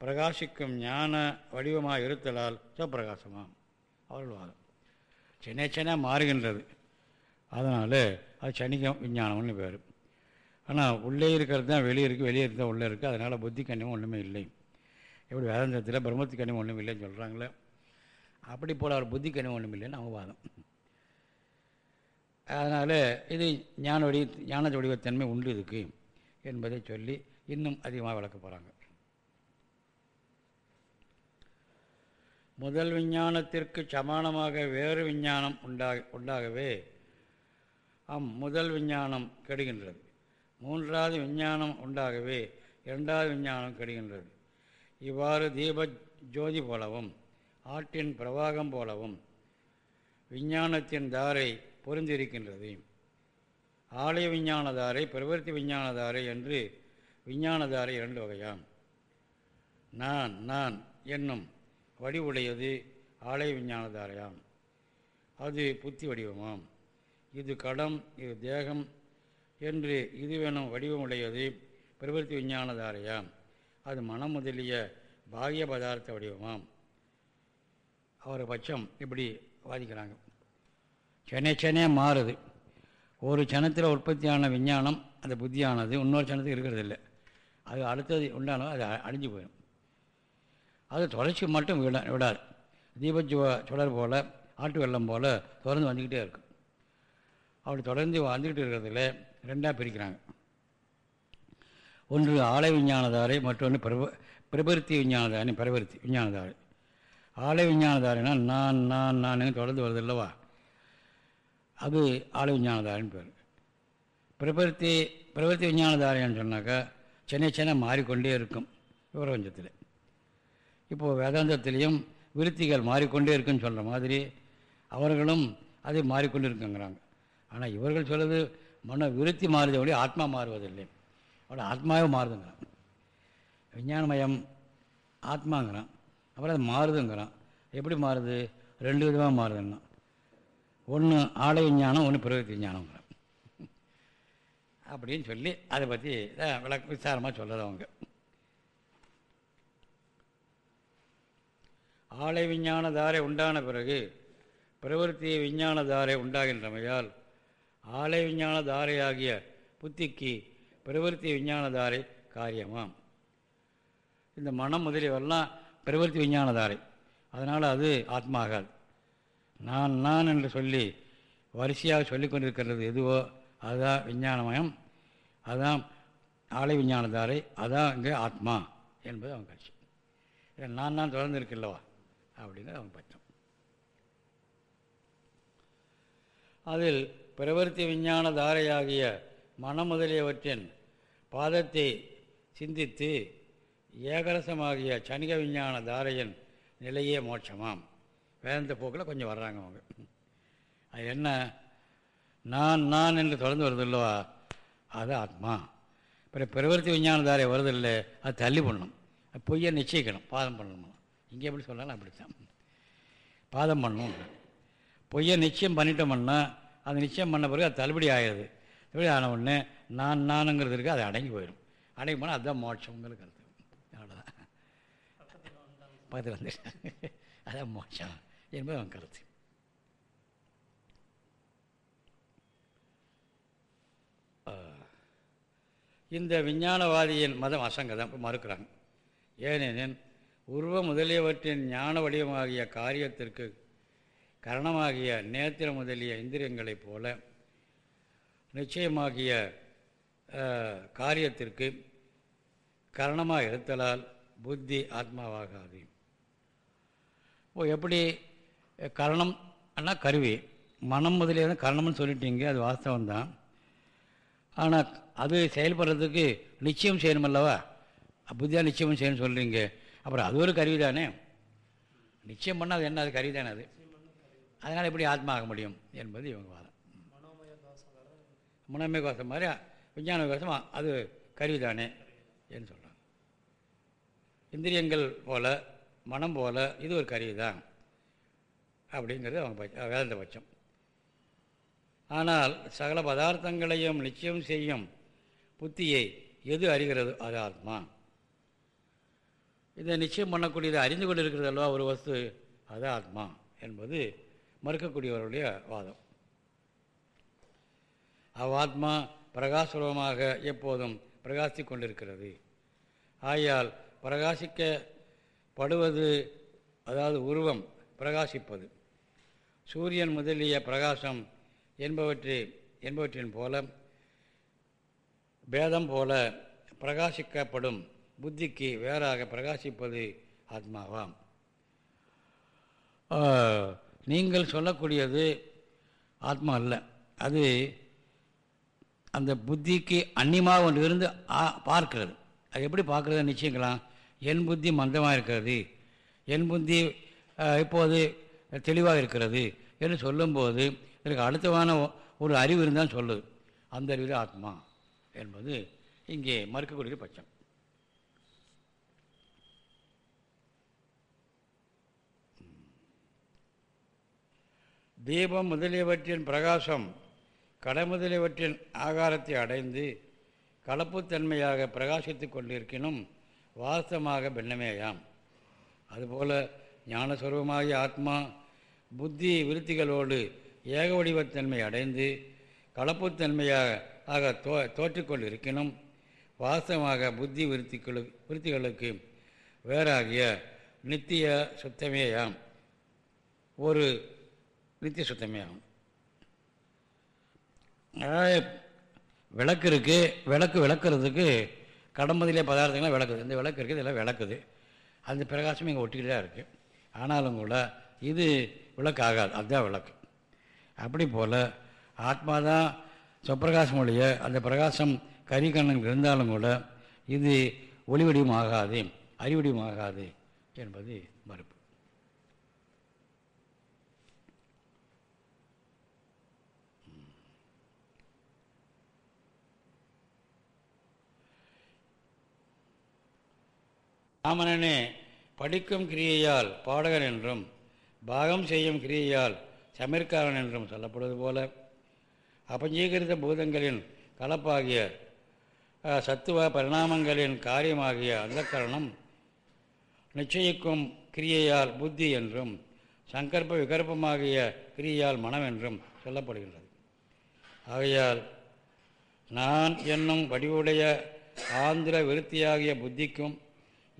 பிரகாசிக்கும் ஞான வடிவமாக இருத்தலால் சப்பிரகாசமாம். அவர்கள் வாதம் சென்னை சின்ன மாறுகின்றது. அதனால் அது சனிகம் விஞ்ஞானம்னு பேர். ஆனால் உள்ளே இருக்கிறது தான் வெளியே இருக்குது வெளியே இருந்தால் உள்ளே இருக்குது அதனால் புத்தி கண்ணியமும் ஒன்றுமே இல்லை. எப்படி வேதாந்தத்தில் பிரம்மத்து கண்ணியம் ஒன்றும் இல்லைன்னு சொல்கிறாங்களே அப்படி போல் அவர் புத்தி கண்ணியம் ஒன்றும் இல்லைன்னு அவங்க வாதம். அதனால் இது ஞான வடி ஞான வடிவத்தன்மை உண்டு இதுக்கு என்பதை சொல்லி இன்னும் அதிகமாக விளக்க போகிறாங்க முதல் விஞ்ஞானத்திற்கு சமானமாக வேறு விஞ்ஞானம் உண்டாக உண்டாகவே அம் முதல் விஞ்ஞானம் கெடுகின்றது. மூன்றாவது விஞ்ஞானம் உண்டாகவே இரண்டாவது விஞ்ஞானம் கெடுகின்றது. இவ்வாறு தீப ஜோதி போலவும் ஆற்றின் பிரவாகம் போலவும் விஞ்ஞானத்தின் தாரை பொருந்திருக்கின்றது ஆலய விஞ்ஞானதாரை பிரவர்த்தி விஞ்ஞானதாரை என்று விஞ்ஞானதாரை இரண்டு வகையாம். நான் நான் என்னும் வடிவுடையது ஆலய விஞ்ஞானதாரையாம் அது புத்தி வடிவமாம். இது கடம் இது தேகம் என்று இதுவெனும் வடிவமுடையது பிரவர்த்தி விஞ்ஞானதாரையாம். அது மனம் முதலிய பாகிய பதார்த்த வடிவமாம். அவர் பட்சம் இப்படி வாதிக்கிறாங்க. சென்னை சென்னையாக மாறுது. ஒரு சனத்தில் உற்பத்தியான விஞ்ஞானம் அந்த புத்தியானது. இன்னொரு சனத்துக்கு இருக்கிறதில்ல. அது அடுத்தது உண்டானோ அது அழிஞ்சு போயிடும். அது தொடர்ச்சி மட்டும் விட விடாது. தீபஜுவ சுடர் போல் ஆட்டு வெள்ளம் போல் தொடர்ந்து வந்துக்கிட்டே இருக்கும். அப்படி தொடர்ந்து வந்துக்கிட்டு இருக்கிறதுல ரெண்டாக பிரிக்கிறாங்க. ஒன்று ஆலை விஞ்ஞானதாரை மற்றொன்று பிரப பிரபருத்தி விஞ்ஞானதாரி பிரபருத்தி விஞ்ஞானதாரை. ஆலை விஞ்ஞானதாரினா நான் நான் நான் தொடர்ந்து வருது அல்லவா? அது ஆலை விஞ்ஞானதாரின்னு பேர். பிரபருத்தி பிரபருத்தி விஞ்ஞானதாரின்னு சொன்னாக்கா சென்னை சென்னை மாறிக்கொண்டே இருக்கும் பிரபஞ்சத்தில் இப்போது வேதாந்தத்திலையும் விருத்திகள் மாறிக்கொண்டே இருக்குன்னு சொல்கிற மாதிரி அவர்களும் அதை மாறிக்கொண்டு இருக்குங்கிறாங்க ஆனால் இவர்கள் சொல்வது மன விருத்தி மாறுதை ஒளி ஆத்மா மாறுவதில்லை. அவளை ஆத்மாவே மாறுதுங்கிறான். விஞ்ஞானமயம் ஆத்மாங்கிறான். அப்புறம் அது மாறுதுங்கிறான். எப்படி மாறுது? ரெண்டு விதமாக மாறுதுன்னா ஒன்று ஆலய விஞ்ஞானம் ஒன்று பிரவத்தி விஞ்ஞானங்கிறான். அப்படின்னு சொல்லி அதை பற்றி விளக்க விசாரமாக சொல்கிறது அவங்க. ஆலை விஞ்ஞான தாரை உண்டான பிறகு பிரவருத்தி விஞ்ஞான தாரை உண்டாகின்றமையால் ஆலை விஞ்ஞான தாரையாகிய புத்திக்கு பிரவருத்தி விஞ்ஞான தாரை காரியமாம். இந்த மனம் முதலியவரெல்லாம் பிரவருத்தி விஞ்ஞான தாரை அதனால் அது ஆத்மாகாது. நான் நான் என்று சொல்லி வரிசையாக சொல்லி கொண்டிருக்கிறது எதுவோ அதுதான் விஞ்ஞானமயம். அதுதான் ஆலை விஞ்ஞானதாரை அதான் இங்கே ஆத்மா என்பது அவன் கட்சி நான் நான் தொடர்ந்து இருக்கில்லவா அப்படிங்கிறது அவன் பட்சம் அதில் பிரவர்த்தி விஞ்ஞான தாரையாகிய மனம் முதலியவற்றின் பாதத்தை சிந்தித்து ஏகரசமாகிய சனிக விஞ்ஞான தாரையின் நிலையே மோட்சமாம். வேந்த போக்கில் கொஞ்சம் வர்றாங்க அவங்க. அது என்ன? நான் நான் என்று தொடர்ந்து வருதில்லவா அது ஆத்மா. இப்போ பிரவர்த்தி விஞ்ஞானதாரை வருதில்லை அது தள்ளி பண்ணணும் அது பொய்யை நிச்சயிக்கணும் பாதம் பண்ணணும்? இங்கே எப்படி சொன்னாலும் அப்படித்தான். பாதம் பண்ணணும். பொய்யை நிச்சயம் பண்ணிட்டோம்னா அது நிச்சயம் பண்ண பிறகு அது தள்ளுபடி ஆகிடுது தள்ளுபடி ஆன உடனே நான் நானுங்கிறது இருக்குது அது அடங்கி போயிடும். அடங்கி போனால் அதுதான் மோட்சங்கிற கருத்து. அவ்வளோதான் பக்கத்தில் வந்து அதான் மோட்சம். என்பது அவன் கருத்து. இந்த விஞ்ஞானவாதியின் மதம் அசங்கதம் மறுக்கிறாங்க. ஏனெனில் உருவ முதலியவற்றின் ஞான வடிவமாகிய காரியத்திற்கு கரணமாகிய நேத்திர முதலிய இந்திரியங்களைப் போல நிச்சயமாகிய காரியத்திற்கு கரணமாக இருத்தலால் புத்தி ஆத்மாவாகாது. இப்போ எப்படி கரணம் கருவி. மனம் முதலிய கரணம்னு சொல்லிட்டீங்க அது வாஸ்தவம் தான் ஆனால் அது செயல்படுறதுக்கு நிச்சயம் செய்யணும் அல்லவா? புத்தியாக நிச்சயம் செய்யணும்னு சொல்கிறீங்க அப்புறம் அது ஒரு கருவி தானே நிச்சயம் பண்ணால் அது என்ன? அது கருவி தானே அது? அதனால் எப்படி ஆத்மா ஆக முடியும் என்பது இவங்க வாதம். மனோமய கோஷம் மாதிரி விஞ்ஞான கோஷம் அது கருவி தானே என்று சொல்கிறாங்க இந்திரியங்கள் போல மனம் போல் இது ஒரு கருவி தான் அப்படிங்கிறது அவங்க பட்ச வேதாந்த பட்சம். ஆனால் சகல பதார்த்தங்களையும் நிச்சயம் செய்யும் புத்தியை எது அறிகிறது? அது ஆத்மா. இதை நிச்சயம் பண்ணக்கூடியதை அறிந்து கொண்டு இருக்கிறது அல்லவா ஒரு வஸ்து? அது ஆத்மா என்பது மறுக்கக்கூடியவருடைய வாதம். அவ்வாத்மா பிரகாசரூபமாக எப்போதும் பிரகாசித்து கொண்டிருக்கிறது. ஆயால் பிரகாசிக்கப்படுவது அதாவது உருவம் பிரகாசிப்பது. சூரியன் முதலிய பிரகாசம் என்பவற்றை என்பவற்றின் போல பேதம் போல பிரகாசிக்கப்படும் புத்திக்கு வேறாக பிரகாசிப்பது ஆத்மாவாம். நீங்கள் சொல்லக்கூடியது ஆத்மா அல்ல. அது அந்த புத்திக்கு அந்நியமாக ஒன்று இருந்து பார்க்கிறது. அது எப்படி பார்க்குறது நிச்சயங்களாம் என் புத்தி மந்தமாக இருக்கிறது. என் புத்தி இப்போது தெளிவாக இருக்கிறது என்று சொல்லும்போது எனக்கு அடுத்தவான ஒரு அறிவு இருந்தால் சொல்லுது. அந்த அறிவு ஆத்மா என்பது இங்கே மறுக்கக்கூடிய பட்சம். தீபம் முதலியவற்றின் பிரகாசம் கடை முதலியவற்றின் ஆகாரத்தை அடைந்து கலப்புத்தன்மையாக பிரகாசித்து கொண்டிருக்கினும் வாஸ்தமாக பின்னமேயாம். அதுபோல ஞானஸ்வரூபமாகிய ஆத்மா புத்தி விருத்திகளோடு ஏக வடிவத்தன்மை அடைந்து கலப்புத்தன்மையாக ஆக தோ தோற்றிக்கொண்டு இருக்கணும் வாஸ்தவமாக புத்தி விருத்திகளு விருத்திகளுக்கு வேறாகிய நித்திய சுத்தமேயாம். ஒரு நித்திய அதாவது விளக்கு இருக்குது விளக்கு விளக்குறதுக்கு கடம்பதிலே பதார்த்தங்கள்லாம் விளக்குது. இந்த விளக்கு இருக்குது இதெல்லாம் விளக்குது. அந்த பிரகாசம் இங்கே ஒட்டிக்கிட்டு தான் இருக்குது ஆனாலும் கூட இது விளக்கு ஆகாது அதுதான் விளக்கு. அப்படி போல் ஆத்மா தான் சொப்பிரகாசம் ஒழிய அந்த பிரகாசம் கரிகண்ணன் இருந்தாலும் கூட இது ஒளிவடிவம் ஆகாது ஆகாது என்பது மறுப்பு. ராமனனே படிக்கும் கிரியையால் பாடகன் என்றும் பாகம் செய்யும் கிரியையால் சமிர்காரன் என்றும் சொல்லப்படுவது போல. அபஞ்சீகரித்த பூதங்களின் கலப்பாகிய சத்துவ பரிணாமங்களின் காரியமாகிய அந்த கரணம் நிச்சயிக்கும் கிரியையால் புத்தி என்றும் சங்கற்ப விகற்பமாகிய கிரியால் மனம் என்றும் சொல்லப்படுகின்றது. ஆகையால் நான் என்னும் வடிவுடைய ஆந்திர விருத்தியாகிய புத்திக்கும்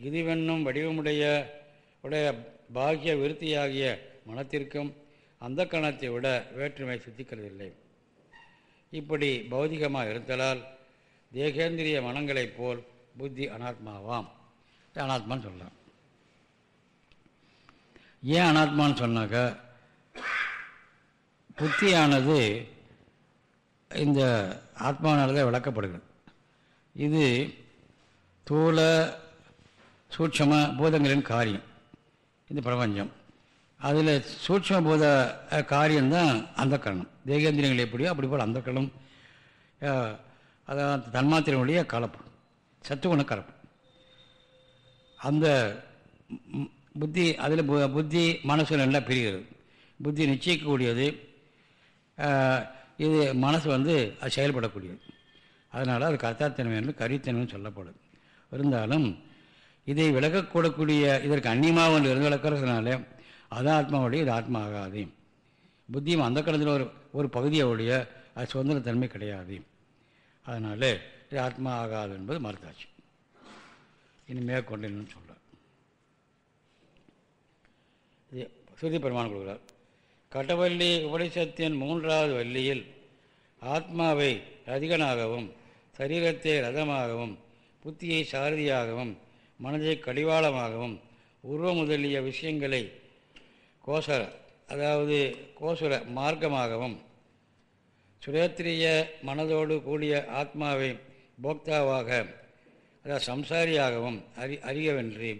இதுவென்னும் வடிவமுடைய உடைய பாகிய விருத்தியாகிய மனத்திற்கும் அந்த கணத்தை விட வேற்றுமை சித்திக்கிறதில்லை இப்படி பௌதிகமாக இருத்தலால் தேகேந்திரிய மனங்களைப் போல் புத்தி அனாத்மாவாம். அனாத்மான்னு சொல்லலாம். ஏன் அனாத்மான்னு சொன்னாக்க புத்தியானது இந்த ஆத்மாவினால்தான் விளக்கப்படுகிறது. இது தூள சூட்சம பூதங்களின் காரியம். இந்த பிரபஞ்சம். அதில் சூட்சம பூத காரியம்தான் அந்த கரணம் தேகேந்திரியங்கள் எப்படியோ அப்படி போல் அந்த கரணம் அதான் தன்மாத்திரனுடைய கலப்பு சத்துவன கலப்பு. அந்த புத்தி அதில் புத்தி மனசு நல்லா பிரிகிறது. புத்தி நிச்சயிக்கக்கூடியது இது மனசு வந்து அது செயல்படக்கூடியது. அதனால் அது கர்த்தாத்தன்மை என்று கரித்தன்மைன்னு சொல்லப்படும் இருந்தாலும் இதை விளக்கக்கூடக்கூடிய இதற்கு அந்நியமாக ஒன்று இருந்து விளக்கிறதுனால அது ஆத்மாவுடைய இது ஆத்மா ஆகாது புத்தியும் அந்த கடத்தில் ஒரு ஒரு பகுதியோடைய அது சுதந்திரத்தன்மை கிடையாது. அதனால் இது ஆத்மா ஆகாது என்பது மறுத்தாச்சு. இனி மேற்கொண்டு சொல்கிறார் இது சுருதி பெருமான் கொடுக்குறார். கட்டவல்லி உபனிஷத்தின் மூன்றாவது வள்ளியில் ஆத்மாவை ரதிகனாகவும் சரீரத்தை ரதமாகவும் புத்தியை சாரதியாகவும் மனதை கடிவாளமாகவும் உருவ முதலிய விஷயங்களை கோசர அதாவது கோசுர மார்க்கமாகவும் சுரேத்திரிய மனதோடு கூடிய ஆத்மாவை போக்தாவாக அதாவது சம்சாரியாகவும் அறி அறியவென்று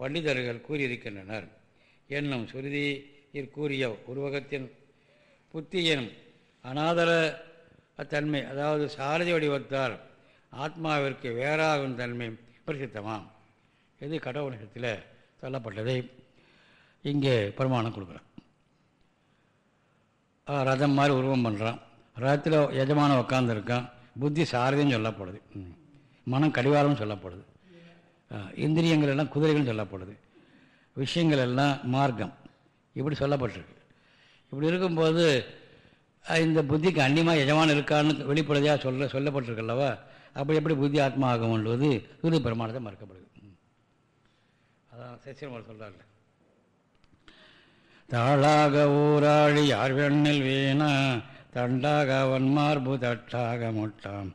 பண்டிதர்கள் கூறியிருக்கின்றனர். என்னும் சுருதியில் கூறிய உருவகத்தின் புத்தியின் அனாதர தன்மை அதாவது சாரதி வடிவத்தால் ஆத்மாவிற்கு வேறாகும் தன்மை பிரசித்தமாம். இது கடவுளத்தில் சொல்லப்பட்டதை இங்கே பிரமாணம் கொடுக்குறான். ரதம் மாதிரி உருவம் பண்ணுறான் ரதத்தில் எஜமான உட்காந்துருக்கான் புத்தி சாரதின்னு சொல்லப்படுது. மனம் கடிவாரம்னு சொல்லப்படுது. இந்திரியங்கள் எல்லாம் குதிரைகள்னு சொல்லப்படுது. விஷயங்கள் எல்லாம் மார்க்கம். இப்படி சொல்லப்பட்டிருக்கு. இப்படி இருக்கும்போது இந்த புத்திக்கு அந்நியமாக எஜமானம் இருக்கான்னு வெளிப்படையாக சொல்ல சொல்லப்பட்டிருக்கல்லவா? அப்படி எப்படி புத்தி ஆத்மா ஆகும்ன்றது சூரிய பிரமாணத்தை மறுக்கப்படுது. அதான் சசிரமர் சொல்கிறார்ல தாளாக ஊராழி யார் வெண்ணில் வீணா தண்டாக அவன் மார்பு தட்டாக முட்டாம்.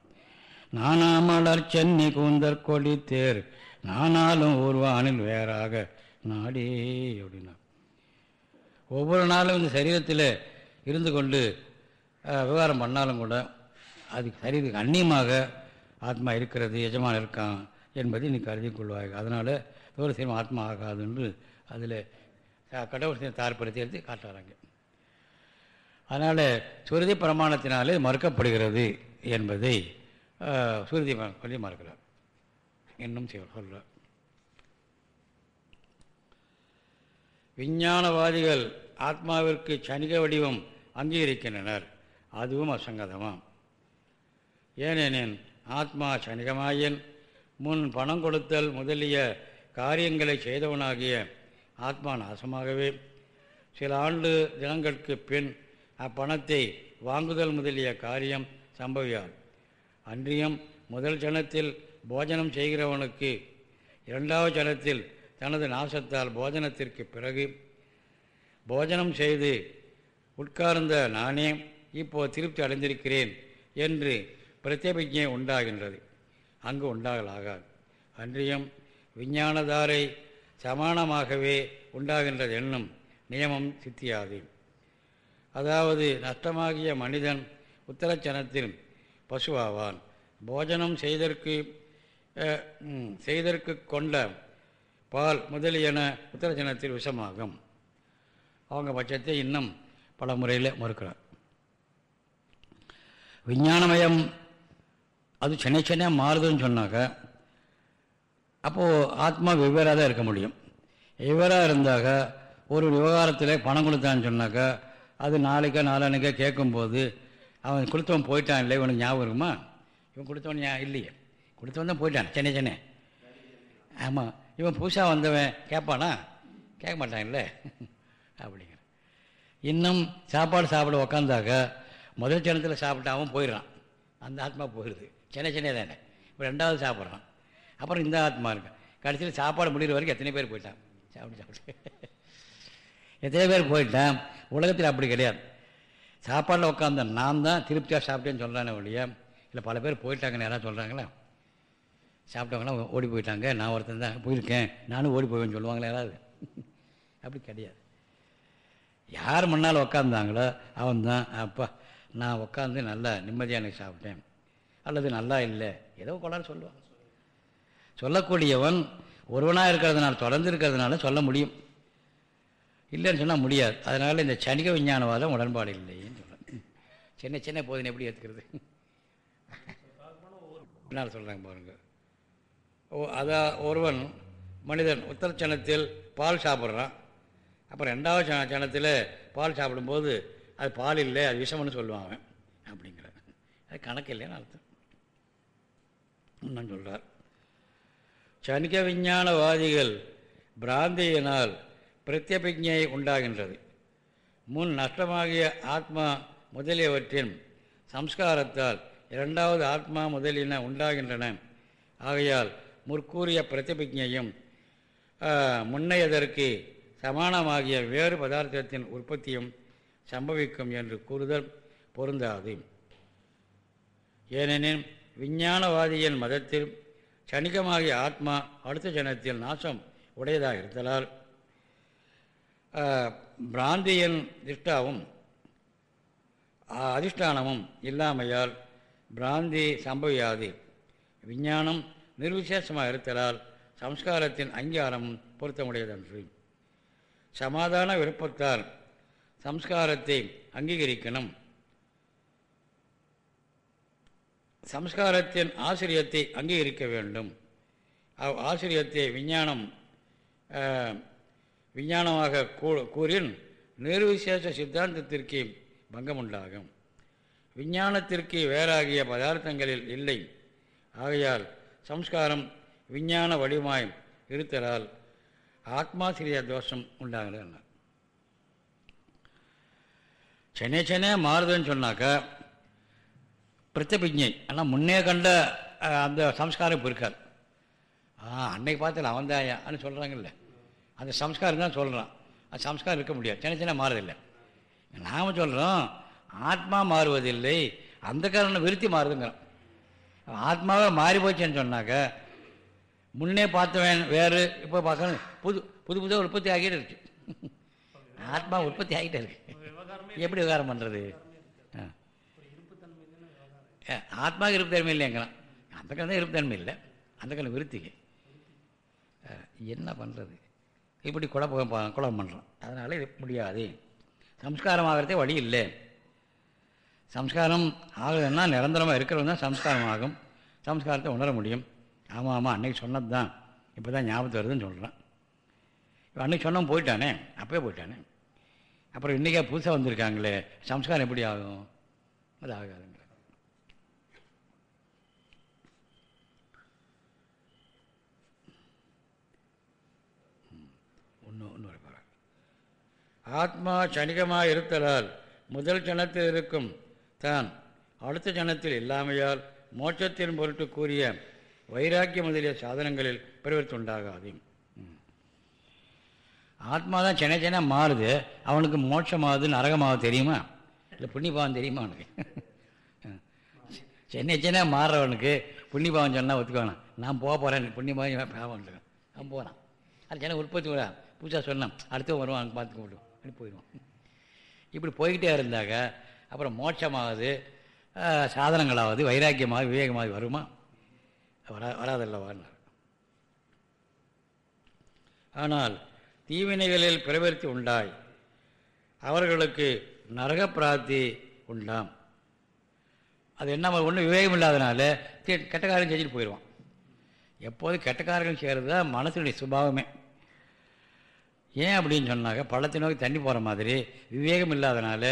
நானாமலர் சென்னி கூந்தற் கொடி தேர் நானாலும் ஊர்வானில் வேறாக நாடே அப்படின்னா ஒவ்வொரு நாளும் இந்த சரீரத்தில் இருந்து கொண்டு விவகாரம் பண்ணாலும் கூட அது சரீரத்துக்கு அந்நியமாக ஆத்மா இருக்கிறது எஜமான இருக்கான் என்பதை நீ கருதி கொள்வாய் அதனால் ஒரு ஆத்மா ஆகாது என்று அதில் கடவுள் தாற்படுத்தி எடுத்து காட்டுறாங்க. அதனால் சுருதி பிரமாணத்தினாலே மறுக்கப்படுகிறது என்பதை சுருதி சொல்லி மறுக்கிறார். இன்னும் சொல்கிறார் விஞ்ஞானவாதிகள் ஆத்மாவிற்கு சனிக வடிவம் அங்கீகரிக்கின்றனர். அதுவும் அசங்கதமாம். ஏனெனின் ஆத்மா சனிகமாயின் முன் பணம் கொடுத்தல் முதலிய காரியங்களை செய்தவனாகிய ஆத்மா நாசமாகவே. சில ஆண்டு தினங்களுக்கு பின் அப்பணத்தை வாங்குதல் முதலிய காரியம் சம்பவியார் அன்றியும் முதல் ஜனத்தில் போஜனம் செய்கிறவனுக்கு இரண்டாவது ஜனத்தில் தனது நாசத்தால் போஜனத்திற்கு பிறகு போஜனம் செய்து உட்கார்ந்த நானே இப்போ திருப்தி அடைந்திருக்கிறேன் என்று பிரத்யபிஜை உண்டாகின்றது. அங்கு உண்டாகலாகாது. அன்றியும் விஞ்ஞானதாரை சமானமாகவே உண்டாகின்றது என்னும் நியமம் சித்தியாது. அதாவது நஷ்டமாகிய மனிதன் உத்தரச்சனத்தில் பசுவாவான். போஜனம் செய்தற்கு செய்தற்கு கொண்ட பால் முதலியன உத்தரச்சனத்தில் விஷமாகும். அவங்க பட்சத்தை இன்னும் பல முறையில் மறுக்கிறார். விஞ்ஞானமயம் அது சென்னை சென்னையாக மாறுதுன்னு சொன்னாக்க அப்போது ஆத்மா வெவ்வேறாக தான் இருக்க முடியும். வெவ்வேறாக இருந்தாக்க ஒரு விவகாரத்தில் பணம் கொடுத்தான்னு சொன்னாக்கா அது நாளைக்கா நாளானுக்கா கேட்கும்போது அவன் கொடுத்தவன் போயிட்டான் இல்லை இவனுக்கு ஞாபகம் இருக்குமா? இவன் கொடுத்தவன் ஞா இல்லையே. கொடுத்தவன் தான் போயிட்டான் சென்னை சென்னை. ஆமாம் இவன் புதுசாக வந்தவன் கேட்பானா? கேட்க மாட்டான் இல்லை? அப்படிங்கிற. இன்னும் சாப்பாடு சாப்பிட உக்காந்தாக்க முதல் சனத்தில் சாப்பிட்டு அவன் போயிடுறான். அந்த ஆத்மா போயிடுது. சென்னை சென்னை தானே. இப்போ ரெண்டாவது சாப்பிட்றான். அப்புறம் இந்த ஆத்மா இருக்கு. கடைசியில் சாப்பாடு முடிகிற வரைக்கும் எத்தனை பேர் போயிட்டான்? சாப்பிட்டு சாப்பிட்டு எத்தனை பேர் போயிட்டான்? உலகத்தில் அப்படி கிடையாது. சாப்பாடில் உட்காந்த நான் தான் திருப்தியாக சாப்பிட்டேன்னு சொல்கிறானே ஒழிய இல்லை பல பேர் போயிட்டாங்கன்னு யாராவது சொல்கிறாங்களா சாப்பிட்டவங்களாம் ஓடி போயிட்டாங்க. நான் ஒருத்தன் தான் போயிருக்கேன். நானும் ஓடி போவேன்னு சொல்லுவாங்களே யாராவது? அப்படி கிடையாது. யார் முன்னால் உக்காந்தாங்களோ அவன் தான் அப்பா நான் உட்காந்து நல்லா நிம்மதியாக சாப்பிட்டேன். அல்லது நல்லா இல்லை. ஏதோ கொள்ளாரு சொல்லுவான் சொல்லக்கூடியவன் ஒருவனாக இருக்கிறதுனால தொடர்ந்து இருக்கிறதுனால சொல்ல முடியும். இல்லைன்னு சொன்னால் முடியாது. அதனால் இந்த சனிக விஞ்ஞானவாதம் உடன்பாடு இல்லைன்னு சொல்கிறேன் சின்ன சின்ன போதுன்னு எப்படி ஏற்றுக்கிறது என்னால் சொல்கிறாங்க பாருங்கள் ஓ அதான் ஒருவன் மனிதன் உத்தர சனத்தில் பால் சாப்பிட்றான். அப்புறம் ரெண்டாவது சனத்தில் பால் சாப்பிடும்போது அது பால் இல்லை அது விஷம்னு சொல்லுவான் அவன். அப்படிங்கிற. அது கணக்கு இல்லைன்னு அர்த்தம். இன்னும் சொல்கிறார் சனிக விஞ்ஞானவாதிகள் பிராந்தியினால் பிரத்யபிஜை உண்டாகின்றது. முன் நஷ்டமாகிய ஆத்மா முதலியவற்றின் சம்ஸ்காரத்தால் இரண்டாவது ஆத்மா முதலின உண்டாகின்றன. ஆகையால் முற்கூறிய பிரதிபிஜையும் முன்னையதற்கு சமானமாகிய வேறு பதார்த்தத்தின் உற்பத்தியும் சம்பவிக்கும் என்று கூறுதல் பொருந்தாது. ஏனெனில் விஞ்ஞானவாதியின் மதத்தில் சனிகமாகிய ஆத்மா அடுத்த ஜனத்தில் நாசம் உடையதாக இருத்தலால் பிராந்தியின் திஷ்டாவும் அதிஷ்டானமும் இல்லாமையால் பிராந்தி சம்பவியாது. விஞ்ஞானம் நிர்விசேஷமாக இருத்தலால் சம்ஸ்காரத்தின் அங்கீகாரமும் பொருத்தமுடையதன்று. சமாதான விருப்பத்தால் சம்ஸ்காரத்தை அங்கீகரிக்கணும். சம்ஸ்காரத்தின் ஆசிரியத்தை அங்கீகரிக்க வேண்டும். அவ் ஆசிரியத்தை விஞ்ஞானம் விஞ்ஞானமாக கூ கூறின் நிர்விசேஷ சித்தாந்தத்திற்கு பங்கம் உண்டாகும் விஞ்ஞானத்திற்கு வேறாகிய பதார்த்தங்களில் இல்லை. ஆகையால் சம்ஸ்காரம் விஞ்ஞான வடிவாய் இருத்தலால் ஆத்மாசிரிய தோஷம் உண்டாகிறது. சென்னை சென்னை மாறுதுன்னு சொன்னாக்கா பிரச்சபிஜை ஆனால் முன்னே கண்ட அந்த சம்ஸ்காரம் இப்போ இருக்காது. ஆ அன்னைக்கு பார்த்துல அவன்தாயான்னு சொல்கிறாங்கல்ல அந்த சம்ஸ்காரம் தான் சொல்கிறான் அந்த சம்ஸ்காரம் இருக்க முடியாது. சின்ன சின்ன மாறுதில்லை. நாம் சொல்கிறோம் ஆத்மா மாறுவதில்லை அந்த காரணம் விருத்தி மாறுதுங்கிறோம் ஆத்மாவே மாறி போச்சுன்னு சொன்னாக்க முன்னே பார்த்தவன் வேறு இப்போ பார்க்கணும் புது புது புது உற்பத்தி ஆகிட்டு இருக்கு. ஆத்மா உற்பத்தி ஆகிட்டே இருக்கு. எப்படி விவகாரம் பண்ணுறது ஆத்மா இருப்புத்தன்மை இல்லைங்கிறான் அந்த காலம் இருப்புத்தன்மை இல்லை. அந்த காலம் விருத்திக்கு என்ன பண்ணுறது இப்படி குழப்பம் குழப்பம் பண்ணுறோம் அதனால் இது முடியாது. சம்ஸ்காரம் ஆகிறதே வழி இல்லை. சம்ஸ்காரம் ஆகுதுன்னா நிரந்தரமாக இருக்கிறவங்க தான் சம்ஸ்காரம் ஆகும். சம்ஸ்காரத்தை உணர முடியும். ஆமாம் ஆமாம் அன்னைக்கு சொன்னது தான். இப்போ தான் ஞாபகத்து வருதுன்னு சொல்கிறான் இப்போ அன்றைக்கி சொன்னவன் போயிட்டானே? அப்போயே போயிட்டானே? அப்புறம் இன்றைக்கே புதுசாக வந்திருக்காங்களே. சம்ஸ்காரம் எப்படி ஆகும்? அது ஆகாதுங்க ஒன்று ஒன்று வரப்போகிறார் ஆத்மா சனிகமாக இருத்தலால் முதல் ஜனத்தில் இருக்கும் தான் அடுத்த ஜனத்தில் இல்லாமையால் மோட்சத்தின் பொருட்டு கூறிய வைராக்கிய முதலிய சாதனங்களில் பரிவர்த்தி உண்டாகாது ஆத்மா தான் சென்னை சின்ன மாறுது. அவனுக்கு மோட்சமாகுது நரகமாக தெரியுமா? இல்லை புண்ணியபாவம் தெரியுமா அவனுக்கு? சென்னை சின்ன மாறுறவனுக்கு புண்ணியபாவம் சொன்னால் ஒத்துக்கணும் நான் போக போகிறேன் புண்ணியபாவம் பாவம் அவன் போகிறான் அது சென்னை உற்பத்தி விட புதுசாக சொன்னான். அடுத்த வருவான் பார்த்துக்க முடியும் போயிடுவோம் இப்படி போய்கிட்டே இருந்தாக்க அப்புறம் மோட்சமாவது சாதனங்களாவது வைராக்கியமாக விவேகமாக வருமா? வரா வராதல்லவான்னு ஆனால் தீவினைகளில் பிரவர்த்தி உண்டாய். அவர்களுக்கு நரக உண்டாம். அது என்ன ஒன்றும் விவேகம் இல்லாதனால கெட்ட காரியம் செஞ்சுட்டு போயிடுவான் எப்போது கெட்டக்காரர்கள் செய்கிறது தான் மனசுடைய சுபாவமே. ஏன் அப்படின்னு சொன்னாக்க பள்ளத்தை நோக்கி தண்ணி போகிற மாதிரி விவேகம் இல்லாதனால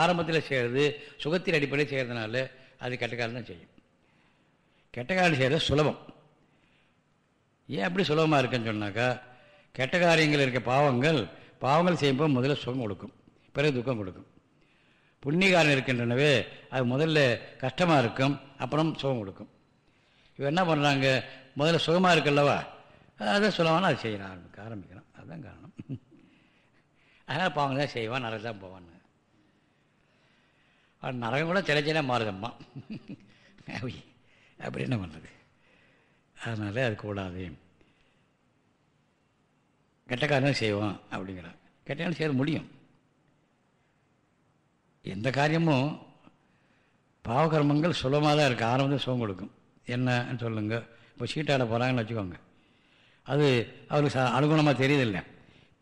ஆரம்பத்தில் செய்கிறது சுகத்தின் அடிப்படையில் செய்கிறதுனால அது கெட்ட காலம் தான் செய்யும். கெட்ட காலம் செய்கிறது சுலபம். ஏன் அப்படி சுலபமாக இருக்குன்னு சொன்னாக்கா கெட்ட காரியங்கள் இருக்க பாவங்கள் பாவங்கள் செய்யும்போது முதல்ல சுகம் கொடுக்கும். பிறகு துக்கம் கொடுக்கும். புண்ணியகாரம் இருக்கின்றனவே அது முதல்ல கஷ்டமாக இருக்கும் அப்புறம் சுகம் கொடுக்கும். இவன் என்ன பண்ணுறாங்க முதல்ல சுகமாக இருக்குல்லவா? அதை சுலமான அது செய்ய ஆரம்பிக்க ஆரம்பிக்கிறான் அதுதான் காரணம். அதனால் பாவங்க தான் செய்வான் நரகம் தான் போவான்னு நரகம் கூட சில சின்ன மாறுதம்மா அப்படி என்ன பண்ணுறது? அதனால் அது கூடாது. கெட்ட காரியம் செய்வோம் அப்படிங்கிறான். கெட்ட காரியம் செய்ய முடியும். எந்த காரியமும் பாவகர்மங்கள் சுலமாக தான் இருக்குது ஆரம்பத்தில் சுகம் கொடுக்கும். என்னன்னு சொல்லுங்கள் இப்போ சீட்டாட போகிறாங்கன்னு வச்சுக்கோங்க. அது அவருக்கு ச அனுகுணமாக தெரியுதில்லை.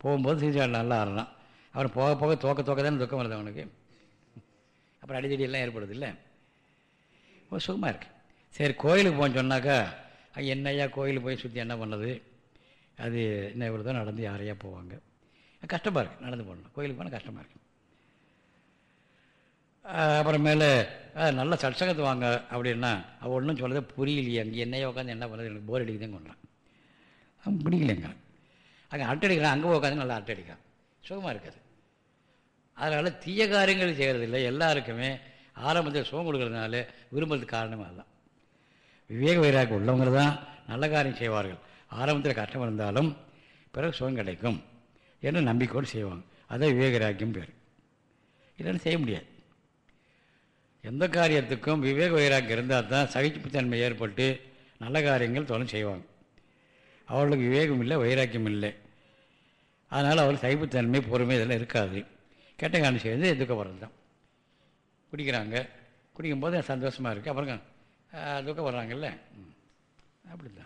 போகும்போது சீசாடு நல்லா ஆடலாம் அவன் போக போக தோக்க தோக்க தானே துக்கம் வருது அவனுக்கு. அப்புறம் அடித்தடி எல்லாம் ஏற்படுது இல்லை? சுகமாக இருக்கு. சரி கோயிலுக்கு போன்னு சொன்னாக்கா அங்கே என்னையா கோயிலுக்கு போய் சுற்றி என்ன பண்ணது? அது என்ன இவ்வளோ தான் நடந்து யாரையா போவாங்க. கஷ்டமாக இருக்குது நடந்து போகணும் கோயிலுக்கு போனால் கஷ்டமாக இருக்கு. அப்புறமேல நல்ல சட்சங்கத்து வாங்க அப்படின்னா அவள் ஒன்றும் சொல்லதே புரியலையே. அங்கே என்னையே உட்காந்து என்ன பண்ணுறது எனக்கு போர் அடிக்குதுன்னு கொண்டான் அவன் பிடிக்கலைங்க அங்கே அட்டடிக்கலாம் அங்கே உட்காந்து நல்லா அட்டடிக்கலாம் சுகமாக இருக்காது. அதனால் தீய காரியங்கள் செய்கிறதில்லை எல்லாருக்குமே ஆரம்பத்தில் சுகம் கொடுக்கறதுனால விரும்புறதுக்கு காரணமாக அதுதான். விவேக வைராக உள்ளவங்க தான் நல்ல காரியம் செய்வார்கள். ஆரம்பத்தில் கஷ்டம் இருந்தாலும் பிறகு சுகம் கிடைக்கும் என்று நம்பிக்கையோடு செய்வாங்க. அதான் விவேகராக்கியம் பேர். இல்லைன்னு செய்ய முடியாது. எந்த காரியத்துக்கும் விவேக வைராக்கியம் இருந்தால் தான் சகிப்புத்தன்மை ஏற்பட்டு நல்ல காரியங்கள் தொடர்ந்து செய்வாங்க. அவர்களுக்கு விவேகம் இல்லை வைராக்கியம் இல்லை அதனால் அவர்கள் சைபத்தன்மை பொறுமை இதெல்லாம் இருக்காது. கெட்ட காரணம் சேர்ந்து துக்கப்படுறது தான் குடிக்கிறாங்க. குடிக்கும்போது சந்தோஷமாக இருக்குது அப்புறம் துக்கம் வர்றாங்கல்ல அப்படி தான்